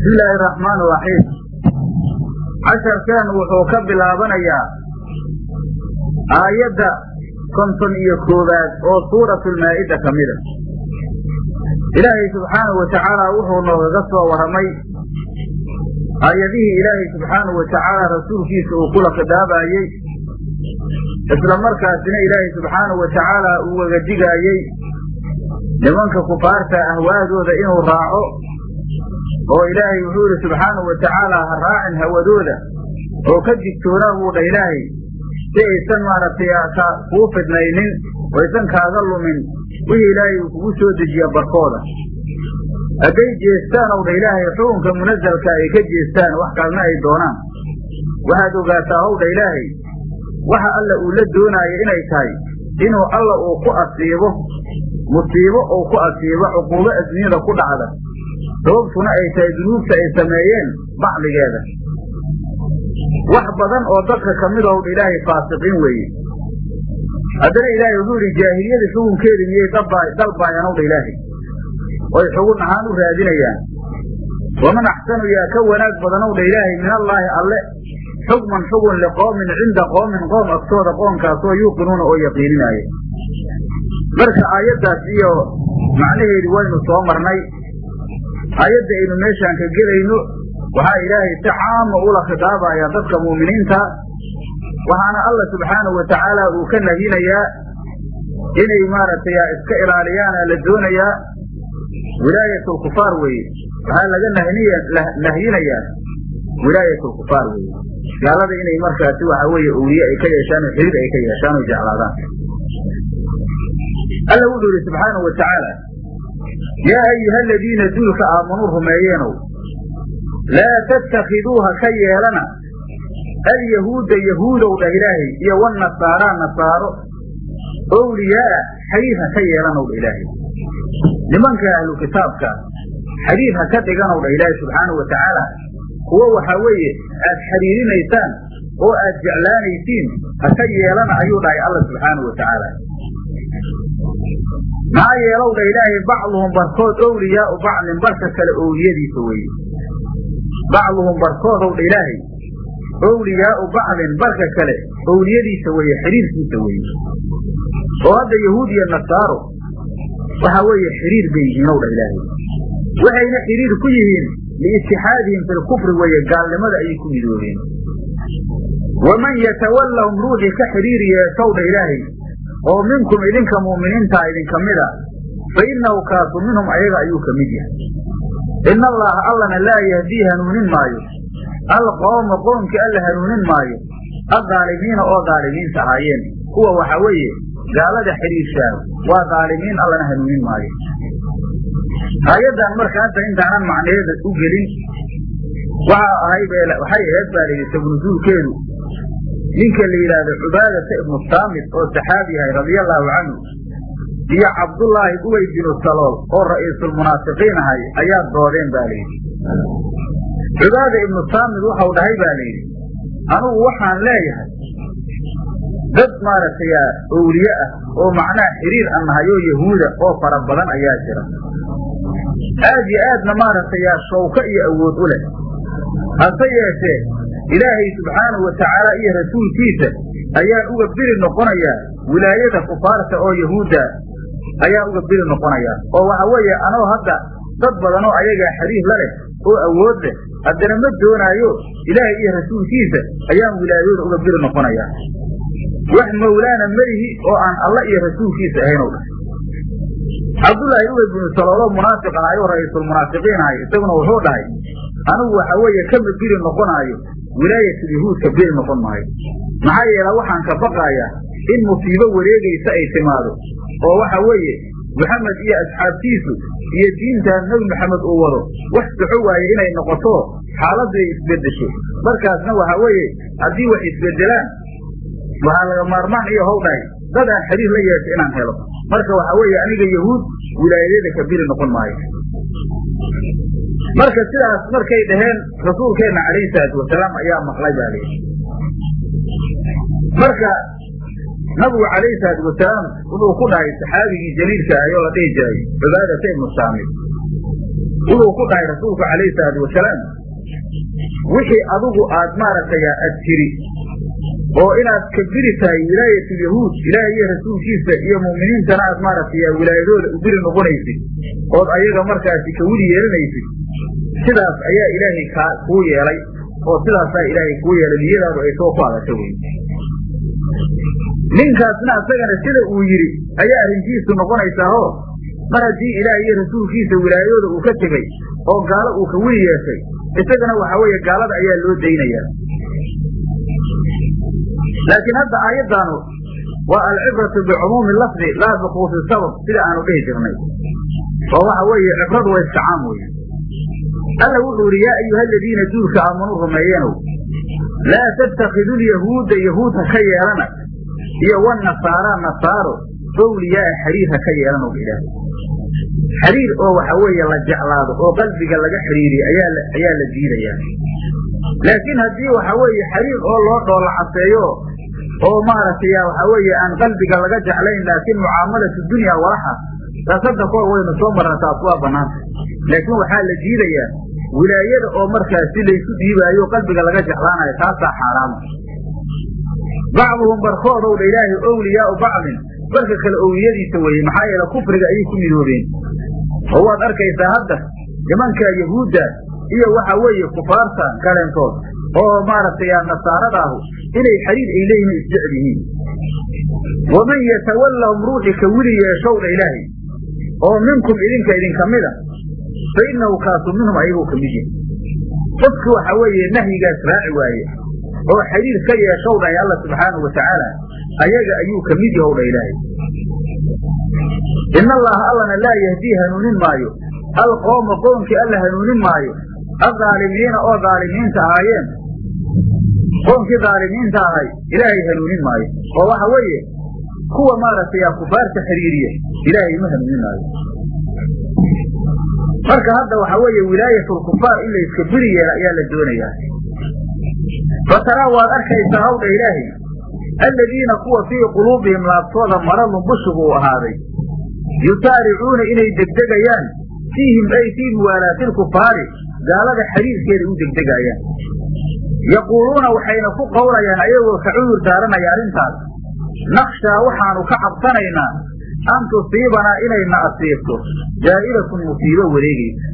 bismi illaahi araxmaan iraxiim casharkeen wuxuu ka bilaabanayaa aayadda konton iyo koowaad oo suuratulmaa'ida ka mida ilaahay subxaanahu wa tacaala wuxuu noogaga soo warramay aayadihii ilaahay subxaanahu wa tacaala rasuulkiisa uu kula khidaabaayey isla markaasina ilaahay subxaanahu wa tacaala uu waga digaayey nimanka kufaarta ahwaadooda inuu raaco oo ilaahay wuxuu yidhi subxaanahu wa tacaala ha raacin hawadooda. Oo ka digtoonaa buu dha ilaahay si aysan maaragtay kuu fidnaynin oo aysan kaaga lumin wixii ilaahay uu kugu soo dejiya barkooda. Hadday jeestaan ow dha ilaahay xukunka munasalka ay ka jeestaan wax kalna ay doonaan. Waxaad ogaataa ow dha ilaahay waxa alla uu la doonaayo inay tahay inuu alla uu ku asiibo musiibo uu ku asiibo cuquubo adduunyada ku dhacda sababtuna ay tahay dunuubta ay sameeyeen bacdigeeda. Wax badan oo dadka ka mid ow dha ilaahay faasiqiin weeye. Haddana ilaahay wuxuu yidhi jaahiliyada xukunkeeda miyay dalbaayaan ow dha ilaahay. Oy xugun ahaan u raadinayaan. Waman axsanu yaa ka wanaag badan ow dha ilaahay min allaahi alle xukman xugun liqoomin cinda qoomin qoom agtooda qoomkaasoo yuuqinuuna oo yaqiininaayo marka aayaddaas iyo macnaheedu waynu soo marnay aayadda aynu meeshaan ka gelayno waxaa ilaahay si caama ula khitaabayaa dadka mu'miniinta waxaana alla subxaanahu wa tacaala uu ka nahinayaa inay maaragtay iska ilaaliyaana la doonayaa. Wilaayatulkufaar weeye. Waxaa laga nahyinayaa wilaayatulkufaar weeye. Gaalada inay markaasi waxa weeye owliye ay ka yeeshaan oo xiriir ay ka yeeshaan oo jeclaadaan. Alla wuxuu yidhi subxaanahu wa tacaala yaa ayuha aladiina duulka aamanuu rumeeyeenow laa tattakhiduuha ka yeelana alyahuuda yahuudow dhah ilaahay iyo wanasaaraa nasaaro owliyaaa xariir ha ka yeelanow dha ilaahay. Nimanka ahlu kitaabka xariir ha ka dhiganow dha ilaahay subxaanahu wa kuwo waxaa weeye aad xiriirinaysaan oo aad jeclaanaysiin ha ka yeelana ayuu dhahay alla subxaanahu wa tacaala maxaa yeelow dha ilaahay bacduhum barkood owliyaau bacdin barka kale owliyadiisa weeye. Bacduhum barkoodow dha ilaahay owliyaau bacdin barka kale owliyadiisa weeye xiriirkiisa weeye. Oo hadda yahuud iyo nasaaro waxa weeye xiriir bay yihiin ow dha ilaahay. Waxayna xiriir ku yihiin liitixaadihim fi lkufri weeye gaalnimada ayay ku midoobeen. Waman yatawallahum ruuxii ka xiriir yeeshow dha ilaahay oo minkum idinka mu'miniintaa idinka mida fa innahu kaasu minhum ayaga ayuu ka mid yahay. Ina allaha allana laa yahdii hanuunin maayo. Alqooma qoomkii alla hanuunin maayo. Adaalimiina oo daalimiinta ahaayeen. Kuwa waxa weeye gaalada xidhiirshaa waa daalimiin allana hanuunin maayo. Aayaddan marka hadda intaanan macnaheeda u gelin waxa ahayd waxay ahayd baa layidhi sabnusuulkeedu ninka la yidhaahdo cubaadata ibnu saamit oo saxaabi yahay radia allaahu canhu iyo cabdullaahi ubay binu salool oo ra'iisulmunaafiqiin ahay ayaa doodeen ba layidhi cubaada ibnu saamit waxau dhahay ba layidhi anugu waxaan leeyahay dad maaragtay owliye ah oo macnaha xiriir an nahay oo yahuuda oo fara badan ayaa jira. Aad yo aadna maaragtay shawko iyo awood u leh. Hase yeeshee ilaahay subxaanahu wa tacaala iyo rasuulkiisa ayaan uga biri noqonayaa wilaayada kufaarta oo yahuudda ayaan uga biri noqonayaa oo waxa weeye anoo hadda dad badan oo ayagaa xiriir la leh oo awood leh haddana ma doonaayo ilaahay iyo rasuulkiisa ayaan wilaayadooda uga biri noqonayaa wax mawlaana melihi oo aan alla iyo rasuulkiisa ahayn o dhahay cabdullaahi ubay binu saloolo munaafiq ahay oo ra'iisulmunaafiqiin ahay isaguna wuxuu dhahay anigu waxa weeye kama biri noqonaayo wilaayatul yahuudka biri noqon maayo. Maxaa yeele waxaan ka baqayaa in musiibo wareegaysa ay timaado. Oo waxa weeye maxamed iyo asxaabtiisu iyo diintaan nebi maxamed uu wado wax soxo waaye inay noqoto xaaladdu ay isbeddesho markaasna waxa weeye haddii wax isbeddelaan waxaa laga maarmaan iyo how dhahay dad aan xiriir la yeesho inaan helo. Marka waxa weeye aniga yahuud wilaayadeeda ka biri noqon maayo marka sidaas markay dhaheen rasuulkeenna calayhi salaatu wasalaam ayaa maqlay baa layidhi marka nabigu calayhi salaatu wasalaam wuxuu ku dhahay saxaabigii jaliilka ahay oo la dhihi jiray cibaadata ibnu saamid wuxuu ku dhahay rasuulku calayhi salaatu wasalaam wixii adigu aad maaragtay ad tiri oo inaad kabiri tahay wilaayatulyahuud ilaahay iyo rasuulkiisa iyo mu'miniintana aad maaragtay wilaayadooda ubiri noqonaysid ood ayaga markaasi ka weli yeelanaysid sidaas ayaa ilaahay kaa kuu yeelay oo sidaasaa ilaahay kuu yeelay niyadaadu ay soo ku adasho wey ninkaasna asagana sida uu yidhi ayaa arrintiisu noqonaysaa oo mar haddii ilaahay iyo rasuulkiisa wilaayadooda uu ka tegey oo gaalo uu ka weli yeeshay isagana waxa weeye gaalada ayaa loo daynayaa laakiin hadda aayaddaanu waa alcibratu bicumuumi lafdi laa bikuusi sabab sida aanu dhihi jirnay. Oo waxa weeye cibradu waa iska caam weye alla wuxuu yidhi yaa ayuha aladiina duulka aamanuu rumeeyeenow laa tattakidu lyahuuda yahuud ha ka yeelana iyo wanasaara nasaaro owliyaaa xiriir ha ka yeelanow ilaah. Xiriir oo waxa weeye la jeclaado oo qalbiga laga ayaa ayaa la diidayaa. Laakiin haddii waxa weeye xiriir oo loo dhoola caseeyo oo maaragtay waxa weeye aan qalbiga laga jeclayn laakiin mucaamalatu dunya walaxa taas hadda koor waynu soo marna taas waa banaanta laakiin waxaa la diidayaa wilaayada oo markaasi laysu dhiibaayo qalbiga laga jeclaanayo taasaa xaaraama bacduhum barkoodow dha ilaahay owliyaau bacdin barka kale owliyadiisa weeye maxaa yeele kufriga ayay ku midoobeen. Oo waad arkaysaa hadda nimanka yahuudda iyo waxa weeye kufaarta kaleentood oo maaragtay nasaaradaahu inay xiriir ay leeyihiin isjecel yihiin. waman yatawallahum ruuxi ka weli yeeshow dha ilaahay oo minkum idinka idinka mida fa innahu kaasu minhum ayagoo ka mid yahay. Qofki waxa weeye nahyigaas raaci waaye oo xiriir ka yeeshow dhahay alla subxaanahu watacaala ayaga ayuu ka mid yahow ilaahay. In allaha allana laa yahdii hanuunin maayo alqooma qoomkii alla hanuunin maayo adaalimiina oo daalimiinta ahaayeen qoomkii daalimiinta ahay ilaahay hanuunin maayo. Oo waxa weeye kuwa maaragtay kufaarta xiriiriya ilaahay ma hanuunin maayo. Marka hadda waxa weeye wilaayatulkufaar in la iska beri yeela ayaa la doonayaa fataraa waad arkaysaa hawdha ilaahay alladiina kuwa fii quluubihim laabtooda maradun bushigu uu ahaaday. Yusaaricuuna inay degdegayaan fiihim ay fii muwaalaati lkufaari gaalada xiriirkeeda u degdegaayaan yaquuluuna waxayna ku qowlayaan ayagoo ka cudur daaranaya arrintaas naqshaa waxaanu ka cabsanaynaa an tusiibanaa inayna asiibto jaa'ilatun musiibo wareegaysa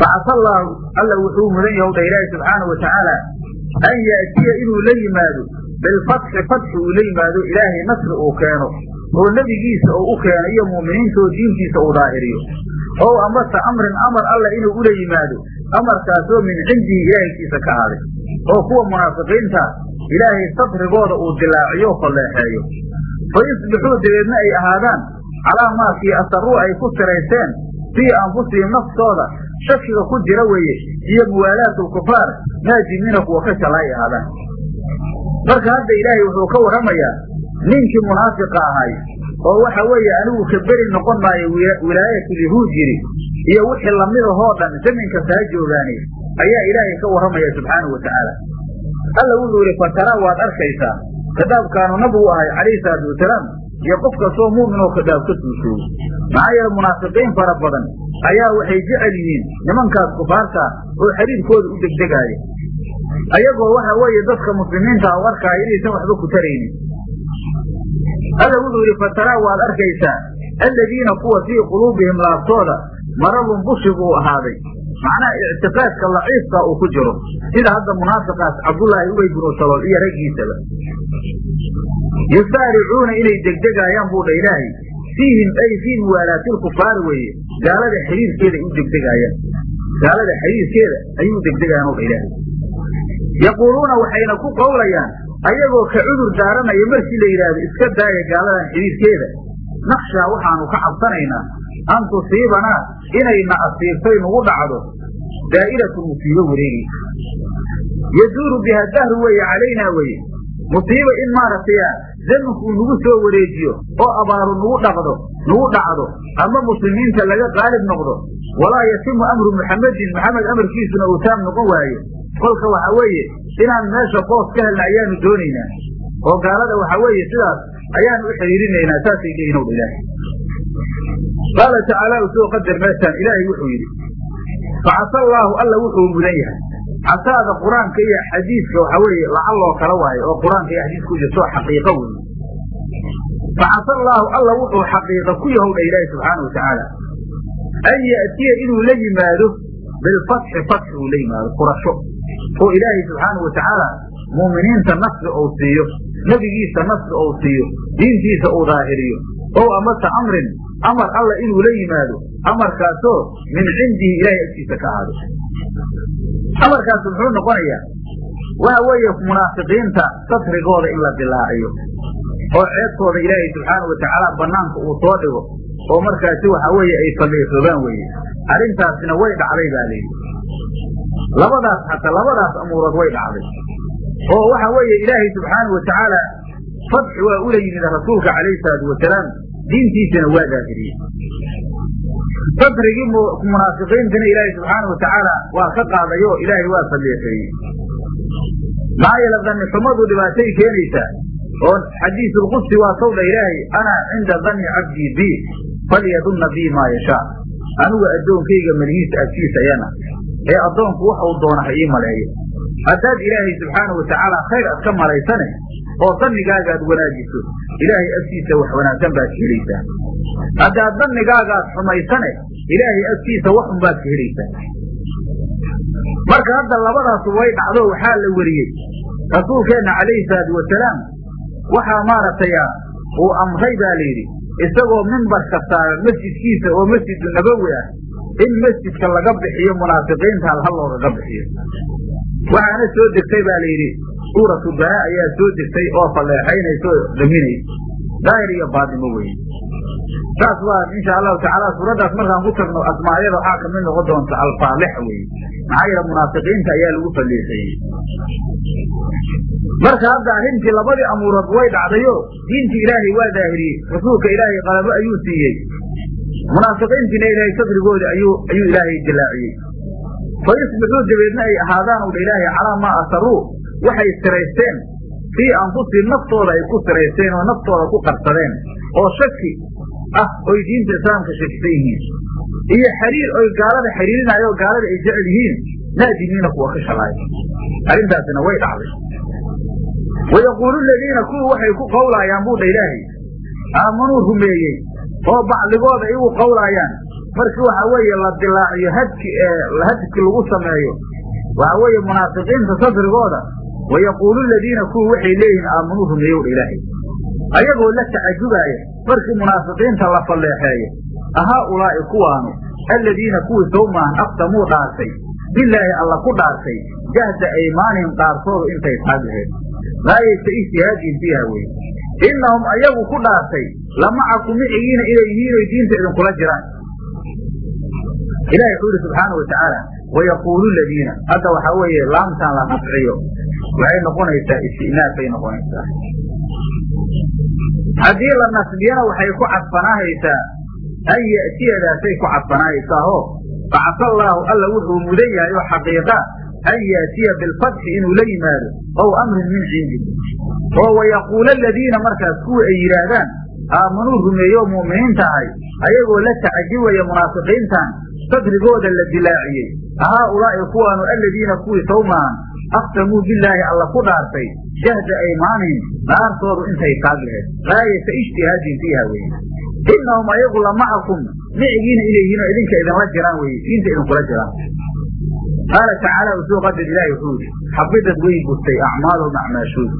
facasa allaahu alla wuxuu mudan yahow dha ilaahi subxaanau watacaala an yaatiya inuu la yimaado bilfatxi fatxi uu la yimaado ilaahay nasri uu keeno oo nebigiisa uu u keeno iyo mu'miniinta oo diintiisa uu daahiriyo. Ow amase amrin amar alla inuu ula yimaado amarkaasoo min cindihi ilaahaykiisa ka ahaaday oo kuwa munaafiqiinta ilaahay sadrigooda uu dilaaciyo falleexeeyo. Fa yusbixuu dabeedna ay ahaadaan calaa maakii asarruu ay ku sirayseen fii anfusihim naftooda shakiga ku jira weeye iyo muwaalaatulkufaar naajimiina kuwa ka jala ay ahaadaan. Marka hadda ilaahay wuxuu ka warramayaa ninkii munaafiqa ahay oo waxa weeye anigu ka beri noqon maayo wilaayatulyahuud yidhi iyo wixii la mid ahoo dhan zaminkasta ha joogaani ayaa ilaahay ka warramaya subxaanau watacaala alla wuxuu yidhi fataraa waad arkaysaa kitaabkaanu nabigu ahay calayhi salaatu wasalaam iyo qof kastoo muumin oo kitaab ka suusoogo maxaa yeele munaafiqiin fara badan ayaa waxay jecel yihiin nimankaas kufaarta oo xiriirkooda u degdegaaya ayagoo waxa weeye dadka muslimiinta u arkaaya inaysan waxba ku taraynin alla wuxuu yidhi fataraa waad arkaysaa alladiina kuwa fii quluubihim laabtooda. Maradun bushig uu ahaaday. Macnaha ictiqaadka laciifka uu ku jiro. Sida hadda munaafiqaas cabdullaahi ubay binu salool iyo raggiisaba. Yusaaricuuna inay degdegaayaan buu dha ilaahay. Fiihim ay fii muwaalaatilkufaari weeye. Gaalada xiriirkeeda u degdegaayaan gaalada xiriirkeeda ayay u degdegayaan o dha ilaahay. Yaquuluuna waxayna ku qowlayaan ayagoo ka cudur daaranaya markii la yidhaahdo iska daaya gaaladan xiriirkeeda naqshaa waxaanu ka cabsanaynaa an tusiibanaa inayna asiibtay nugu dhacdo. Daa'iratu musiibo wareegaysa yaduuru biha dahru weeye calaynaa weye musiibo in maaragtay zamankuu nagu soo wareejiyo oo abaaru nagu dhaqdo nagu dhacdo ama muslimiinta laga qaalib noqdo. Walaa yatimu amru muxamedin maxamed amarkiisuna uu taam noqon waayo kolka waxa weeye inaan meesha boos ka helna ayaanu doonaynaa. oo gaalada waxa weeye sidaas ayaanu u xiriirinaynaa saasay leeyihiin ow ilaahay. Qaala tacaala u soo qadar meeshaan ilaahay wuxuu yidhi facasa allaahu alla wuxuu mudan yahay. Casaada qur'aanka iyo xadiiska waxa weeye lacalloo kala waayo oo qur'aanka iyo xadiiska ku jirto xaqiiqo weeye facasa allaahu alla wuxuu xaqiiqa ku yahowdha ilaahi subxaana watacaala an ya'tiya inuu la yimaado bilfatxi fatxi uu la yimaado furasho oo ilaahay subxaanau watacaala muuminiinta nasri ou siiyo nebigiisa nasri ou siiyo diintiisa uu daahiriyo ow amase amrin amar alla inuu la yimaado amarkaasoo min cindihi ilaahay agtiisa ka ahaado amarkaas muxuu noqonayaa waxa weeye munaafiqiinta satrigooda in la dilaaciyo oo ceebtooda ilaahay subxaana watacaala banaanka uu soo dhigo oo markaasi waxa weeye ay falliixoobaan weeye. Arrintaasina way dhacday baa layidhi labadaas hataa labadaas amuurood way dhacday. Oo waxa weeye ilaahay subxaana watacaala fadxi waa ula yimid rasuulka calayhi salaatu wasalaam diintiisana waa daahiriyey sadrigii munaafiqiintana ilaahay subxaana watacaala waa ka qaaday oo ilaahay waa falliixeeyey maxaa yeele danni xumadu dhibaatay keenaysaa oo xadiisulqudsi waa sawdha ilaahay ana cinda danni cabdii bi falyadunna bii maa yashaa anigu addoonkayga malihiisa agtiisa ayana. Ee addoonku wax uu doona ha ii maleeyo. Haddaad ilaahay subxaana watacaala khayr ad ka malaysane oo dannigaaga ad wanaajiso ilaahay agtiisa wax wanaagsan baad ka helaysaa. Haddaad dannigaagaad xumaysane ilaahay agtiisa wax baad ka helaysaa. Marka hadda labadaasu way dhacdo waxaa la weriyey rasuulkeenna calayhi salaatu wasalaam waxaa maaragtay uu amray baa layidhi isagoo mimbarka saaran masjidkiisa oo masjidu nabowi ah in masjidka laga bixiyo munaafiqiinta halhal loogaga bixiyo. Waxaana soo degtay baa layidhi suuratu banaa ayaa soo degtay oo falleexaynaysa oo dhaminaysa daahir iyo baadimo weye saas waa insha allahu tacaala suuraddaas markaan ku tagno asmaayada waxaa ka mid noqon doonta alfaalex weye maxaa yeele munaafiqiinta ayaa lagu falleexeeyey marka hadda arrintii labadii amuurood way dhacdayo diintii ilaahay waa daahiriyey rasuulka ilaahay qalabo ayuu siiyey. Munaafiqiintiina ilaahay sadrigoodi ayuu ayuu ilaahay dilaaciyey. Fa dabeedna ay ahaadaan udha ilaahay calaa maa asaruu waxay siraysteen fii anfusihim naftooda ay ku siraysteen oo naftooda ku qarsadeen oo shaki ah oy diinta islaamka shakisan yihiin. Iyo xiriir oy gaalada xiriirinayo oo gaalada ay jecel yihiin naadimiina kuwa ka shalaaya. Arrintaasina way dhacday. Wayaquulu ladiina kuwa waxay ku qawlaayaan buu dha ilaahay aamanuu rumeeyey oo bacdigooda ay ugu qawlaayaan markii waxa weeye la dilaaciyo hadki hadki lagu sameeyo waxa weeye munaafiqiinta sadrigooda wayaquulu ladiina kuwa waxay leeyihiin aamanuu rumeeyow dha ilaahay ayagoo la tacajubaaya markii munaafiqiinta la falleexeeyo ahaa ulaa'i kuwaanu aladiina kuwii sawmaan aqsamuu dhaartay bilaahi alla ku dhaartay jahda aymaanihim dhaartoodu intay taag lahayd gaayaysa ijtihaadin fiiha weye innahum ayagu ku dhaartay lamacakum micigiina inay yihiin diinta idinkula jiraan ilahi wuxuu yihi subxaana wa wayaquulu ladiina hadda waxaa weeye laamtaan la rafciyo waxay noqonaysaa istinaafay noqonaysaa haddii la nasbiyana waxay ku cadfanaahaysaa an ya'tiyadaasay ku cadfanaahaysaa oo bacasa allaahu alla wuxuu mudan yahay oo xaqiiqa an yaatiya bilfatxi inuu la yimaado ow amrin min cindi oo wayaquula aladiina markaas kuwa ay yidhaahdaan aamanuu rumeeyo mu'miniinta ahay ayagoo la tacajibaya munaafiqiintan sadrigooda la dilaaciyey haa ulaa'i kuwaanu aladiina kuwii sawmaan aqsamuu bilaahi alla ku dhaartay jahda aymaanihim dhaartoodu intay taag laheed gaayata ijtihaadin fiiha weye innahum ayagu lamacakum micigiina inay yihiin oo idinka idinla jiraan weye diinta idinkula jiraan qaala tacaala usuu qadar ilaahi wuxuu yidhi xabidad way burtay acmaaluhum acmaashooda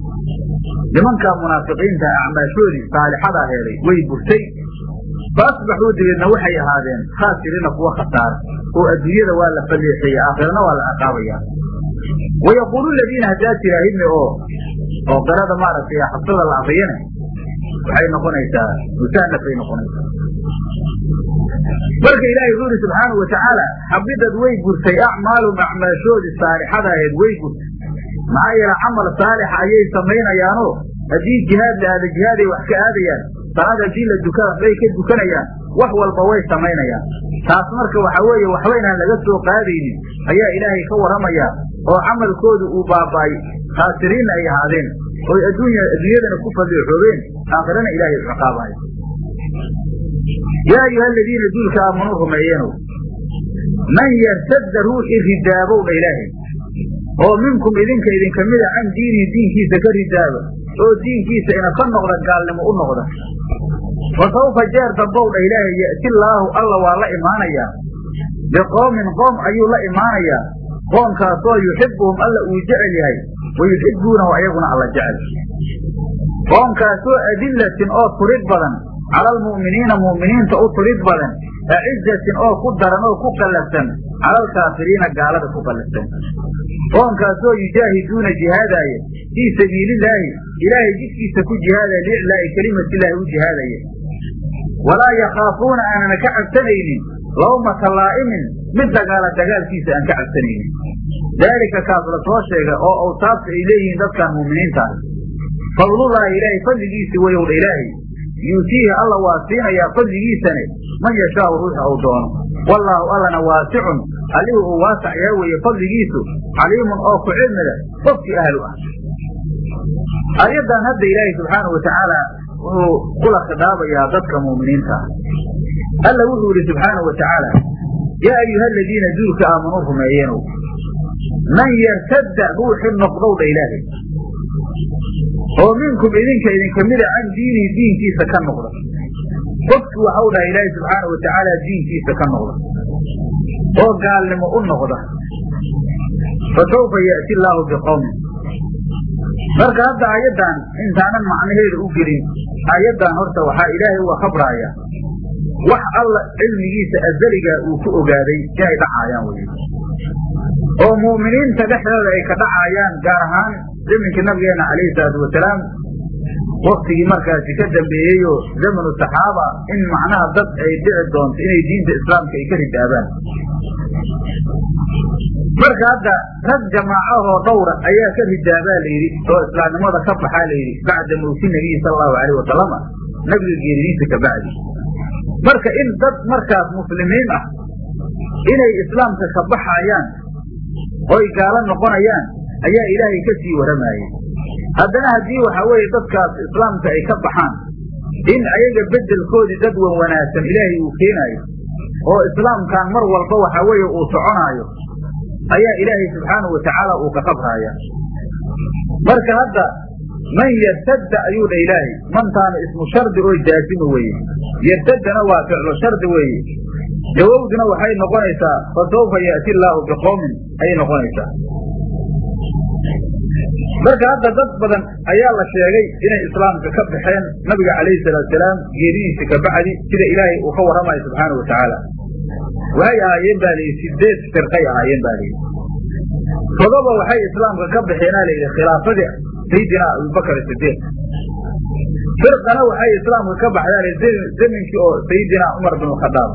nimankaa munaafiqiinta acmaashoodii saalixada heeday way burtay fa asbaxuu dabeedna waxay ahaadeen khaasiriina kuwa khasaara oo adduunyada waa la falleexeeye aakhirana waa la ciqaabaya wayaquulu ladiina haddaad tiraahidne oo oo qirada maaragtay xabsada la akriyane waxay noqonaysaa musanafay noqonaysaa. Marka ilaahay wuxuu yihi subxaanau watacaala xabidad way burtay acmaalum acmaashoodii saalixada ahayd way burtay maxaa yeele camal saalixa ayay samaynayaanoo haddii jihaad la aada jihaaday wax ka aadayaan salaad haddii la dukada bay ka dukanayaan. Wax walba way samaynayaan. Taas marka waxa weeye waxba inaan laga soo qaadaynin ayaa ilaahay ka warramaya oo camalkoodu uu baaba'ay. Khaasiriinna ay ahaadeen. Oy adduunya adduunyadana ku falleexoobeen aakhirana ilaahay ciqaabayo yaa ayuha aladiina duulka aamanuu rumeeyeenow. Man yartadda ruuxii ridaabow dha ilaahay oo minkum idinka idinka mida can diinihi diinkiisa ka ridaaba oo diinkiisa ina ka noqda gaalnimo u noqda. Fa sawfa jeer dambow dha ilaahay ya'ti laahu alla waa la imaanayaa biqoomin qoom ayuu la imaanayaa qoomkaasoo yuxibuhum alla uu jecel yahay. Wa yuxibuunahu ayaguna alla jecel. Qoomkaasoo adillatin oo turid badan. Cala almu'miniina mu'miniinta u turid badan acizatin oo ku daran oo ku qallafsan cala alkaafiriina gaalada ku qallafsan qoomkaasoo yujaahiduuna jihaadaaya fii sabiilillaahi ilaahay jidkiisa ku jihaadaya liiclaa'i kelimatillaahi u jihaadaya walaa yakhaafuuna aanana ka cabsanaynin lawmata laa'imin mid dagaala dagaalkiisa aan ka cabsanaynin. Daalika kaas la soo sheega oo awsaafta ay leeyihiin dadkaan mu'miniinta ah fadlullaahi ilaahay fadligiisi wayowdha ilaahay yuutiihi alla waa siinayaa fadligiisane man yashaau ruuxa uu doono. Wallaahu allana waasicun allihii uu waasac yaa weeye fadligiisu. Caliimun oo ku cilmida qofkii ahlu ah. Aayaddan hadda ilaahay subxaanau watacaala wuxuu kula khidaabayaa dadka mu'miniinta ah alla wuxuu yidhi subxaanau watacaala yaa ayuha aladiina duulka aamanuu rumeeyeenow man yartadda ruuxi noqdowdha ilaahay oo minkum idinka idinka mida can diinihi diinkiisa ka noqda. Qofkii waxau dhaha ilaahay subxaanau watacaala diinkiisa ka noqda. Oo gaalnimo u noqda. Fa sawfa ya'ti allaahu biqowmin marka hadda aayaddan intaanan macnaheeda u gelin aayaddan horta waxaa ilaahay uga khabraaya wax alla cilmigiisa azaliga uu ku ogaaday inay dhacaayaan wey oo mu'miniinta dhexdooda ay ka dhacaayaan gaar ahaan zaminkii nabigeena calayhi salaatu wasalaam waktigii markaasi ka dambeeyeyo zamanu saxaaba in macnaha dad ay dhici doonto inay diinta islaamka ay ka ridaabaan marka hadda rag jamaacahoo dhowra ayaa ka ridaabaa layidhi oo islaamnimada ka baxaa layidhi bacda mawti nabiyi sala allahu alayh wasalama nabiga geeridiisa ka bacdi marka in dad markaas muslimiin ah inay islaamka ka baxayaan oy gaalo noqonayaan ayaa ilaahay ka sii waramaayey haddana haddii waxa weeye dadkaas islaamka ay ka baxaan in ayaga beddelkoodii dad wan wanaagsan ilaahay uu keenaayo oo islaamkan mar walba waxa weeye uu soconaayo ayaa ilaahay subxaanahu watacaala uu ka qabraaya marka hadda man yartadda ayuu dha ilaahay mantaana ismu shardi oo jaasima weeye. Yartaddana waa ficlo shardi weeye. Jawowduna waxay noqonaysaa fa sawfa ya'ti allaahu biqowmin ayay noqonaysaa marka hadda dad badan ayaa la sheegay inay islaamka ka baxeen nabiga calayhi salaatusalaam geeridiisa ka bacdi sida ilaahay uu ka warramayo subxaana wa tacaala. Waxay ahaayeen ba layidhi sideed firqay ahaayeen ba layidhi todoba waxay islaamka ka baxeenaa layidhi khilaafadii sayidina abubakar sidiiq firqana waxay islaamka ka baxdaa zaminkii oo sayidina cumar bin khadaab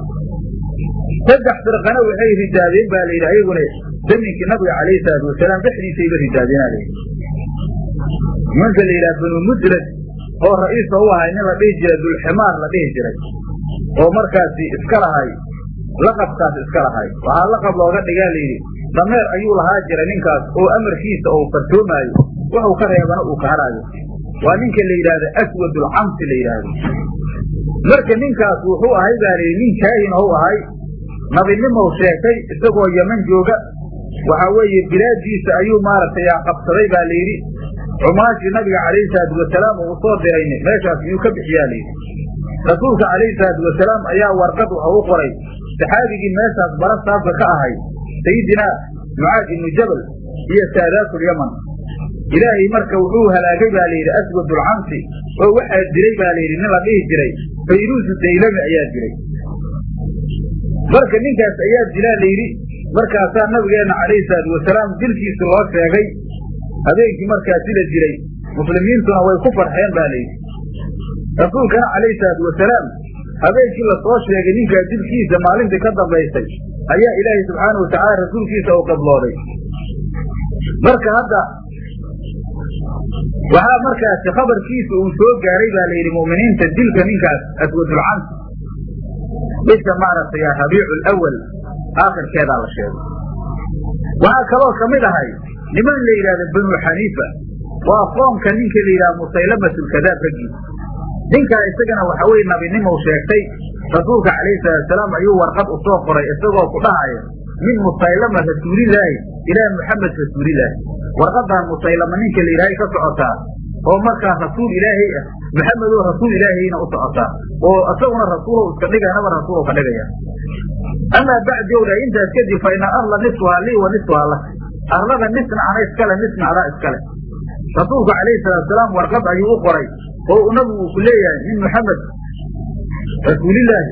saddex firqana waxay ridaadeen ba layidhi ayaguna zaminkii nabiga calayhi salaatu wasalaam dhexdiisayba layidhi nimanka la yidhaha banu mudrad oo ra'iisa u ahay nin la dhihi jiray dulximaar la dhihi jiray oo markaasi iska lahay laqabkaas iska lahay. Waxaa laqab looga dhigaa layidhi dameer ayuu lahaa jiray ninkaas oo amarkiisa ou fartoomaayo wuxuu ka reebana uu ka haraayo waa ninka la yidhaahdo aswadulcamsi la yidhaahdo. Marka ninkaas wuxuu ahay baa layidhi nin kaahin ou ahay. Nabinimow sheegtay isagoo yeman jooga waxaa weeye bilaadiisa ayuu maaragtay qabsaday baa layidhi cumaashii nabiga calayhi salaatu wasalaam uu u soo dirayne meeshaas miyuu ka bixiyaa layidhi rasuulka calayhi salaatu wasalaam ayaa warqad waxa u qoray. Saxaabigii meeshaas bara saabka ka ahay sayidina mucaad ibnu jabal iyo saadaatulyaman ilaahay marka wuxuu halaagay baa layidhi aswadulcamsi oo waxaa dilay baa layidhi nin la dhihi jiray fayruusu daylami ayaa dilay marka ninkaas ayaa dilaa layidhi markaasaa nabigeenna calayhi salaatu wasalaam dilkiisi loo sheegay habeenkii markaasi la dilay muslimiintuna way ku farxeen ba layidhi rasuulkana calayhi salaatu wasalaam habeenkii la soo sheegay ninkaa dilkiisa maalintii ka dambaysay ayaa ilaahay subxaana wa tacaala rasuulkiisa u qablooday. Marka hadda waxaa markaasi khabarkiisa uu soo gaaray baa layidhi mu'miniinta dilka ninkaas aswadulcamsi bisha maaragtay rabiicu lawal aakhirkeedaa la sheegay. Waxaa kaloo ka mid ahay niman la yidhahdo banu xaniifa. Waa qoomka ninka la yidhahdo musaylamatulkadaab raggiisa ninkaa isagana waxa weye nabinimow sheegtay rasuulka calayhi salaatusalaam ayuu warqad u soo qoray isagoo ku dhahaya min musaylama rasuulilaahi ilaa muxamed rasuulilaahi warqadan musaylama ninka la yidhahay ka socotaa oo markaa rasuul ilaahay ah maxamedoo rasuul ilaahayna u socotaa oo isaguna rasuulow iska dhiganaba rasuulow ka dhigaya. Amaa bacdi ow dhahay intaas kadib fa ina arla nisfuhaa lii wa nisfuhaa lak. Arlada nisna ana iskale nisna adaa iskale rasuulku calayhi salaatusalaam warqad ayuu u qoray oo nabigu uu ku leeyahay min muxamed rasuulilaahi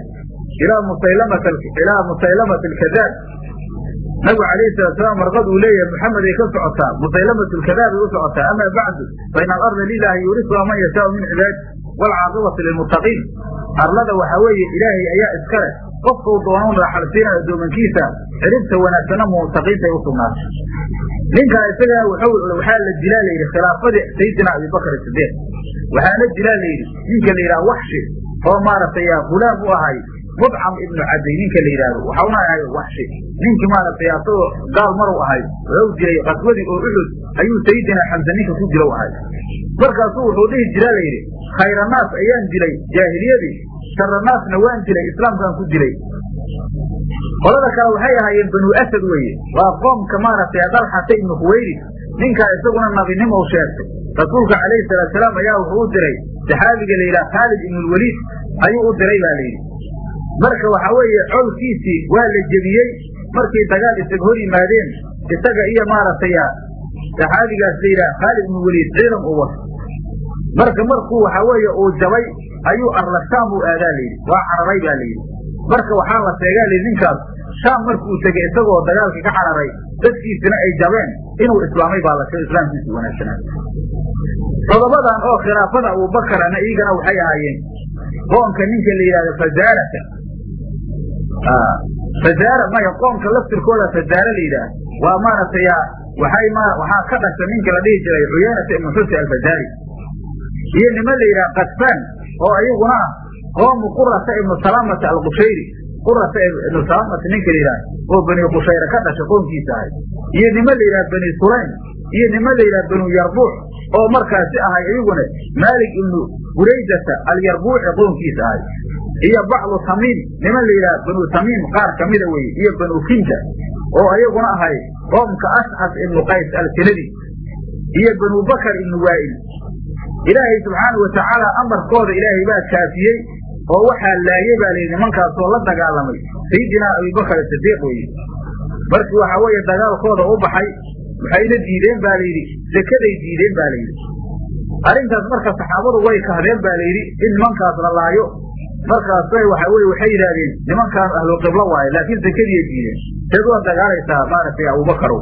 ilaa musaylamata ilaa musaylamati alkadaab nabigu calayhi salaatusalaam warqad uu leeyahay muxamed ay ka socotaa. Musaylamatu lkadaab ay u socotaa. Amaa bacdu fa ina alarda lilaahi yuurisuhaa man yashaau min cibaadi waalcaaqibatu lilmuttaqiin. Arlada waxaa weeye ilaahay ayaa iska leh. Qofkau doonan raaxalsiinaya addoomankiisa xidhibta wanaagsana muttaqiinta ay u sugnaatay ninkaa isagana waxaa la dilaa layidhi khilaafadii sayidina abibakr sidiiq waxaana dilaa layidhi ninka la yidhaha waxshi oo maaragtay hulaam u ahay mudcam ibnu caday ninka la yidhaahdo waxauna ahay waxshi ninkii maaragtay asagoo gaal maru ahay wuxuu dilay qaswadii oo uxud ayuu sayidina xamse ninka ku dilo ahay. Markaasuu wuxuu dhihi jiraa layidhi khayranaas ayaan dilay jaahiliyadii sharanaasna waan dilay islaamkaan ku dilay. Qolada kale waxay ahaayeen banu asad weeye waa qoomka maaragtay dalxata ibnu khuwayrid ninkaa isaguna nabinimo sheegtay. Rasuulka calayhi salaatusalaam ayaa wuxuu u diray saxaabiga la yidhaha khaalid ibnulwaliid ayuu u diray baa layidhi marka waxaa weeye colkiisii waa la jebiyey. Markay dagaal isaga hor yimaadeen isaga iyo maaragtay saxaabigaas la yidhaha khaalid ibnulwaliid ciidan uu wato. Marka markuu waxaa weeye uu jabay ayuu arla shaam uu aadaa layidhi waa cararay baa layidhi marka waxaa la sheegaa layidhi ninkaas shaam markuu tegey isagoo dagaalka ka cararay dadkiisina ay jabeen inuu islaamay baa la sheegay islaamkiisu wanaagsanaa todobadan oo khilaafada abubakarana iyagana waxay ahaayeen. Qoomka ninka la yidhahdo fazaarata fazaara maya qoomka laftirkooda fazaare la yidhaah. Waa maaragtay waxay ma waxaa ka dhasha ninka la dhihi jiray cuyaanata ibnu xusi alfazaari iyo niman la yidhaha kasfaan oo iyaguna ah qoomu qurata ibnu salaamata alqushayri. Qurata ibnu salaamata ninka la yidhaha oo bani qushayre ka dhasha qoomkiisa ahay iyo niman la yidhaha bani sulaym iyo niman la yidhaha banu yarbuuc oo markaasi ahay iyaguna maalik ibnu buraydata alyarbuuci qoomkiisa ahay. Iyo bacdu tamiim niman la yidhaha banu tamiim qaar kamida weye iyo banu kinta oo iyaguna ahay qoomka ashcas ibnu qays alkinadi iyo banu bakar ibnu waa'il. Ilaahay subxaana watacaala amarkooda ilaahay baa kaafiyey oo waxaa laayey baa layidhi nimankaasoo la dagaalamay sayidinaa abibakar sidiiq weye markii waxaa weeye dagaalkooda u baxay waxayna diideen ba layidhi sekaday diideen ba layidhi arrintaas marka saxaabadu way kahdeen ba layidhi in nimankaas la laayo. Markaasay waxa weye waxay yidhaahdeen nimankaan ahlu qiblo waaye laakiin sekadiiay diideen. Seed waa dagaalaysaa maaragtay abubakarow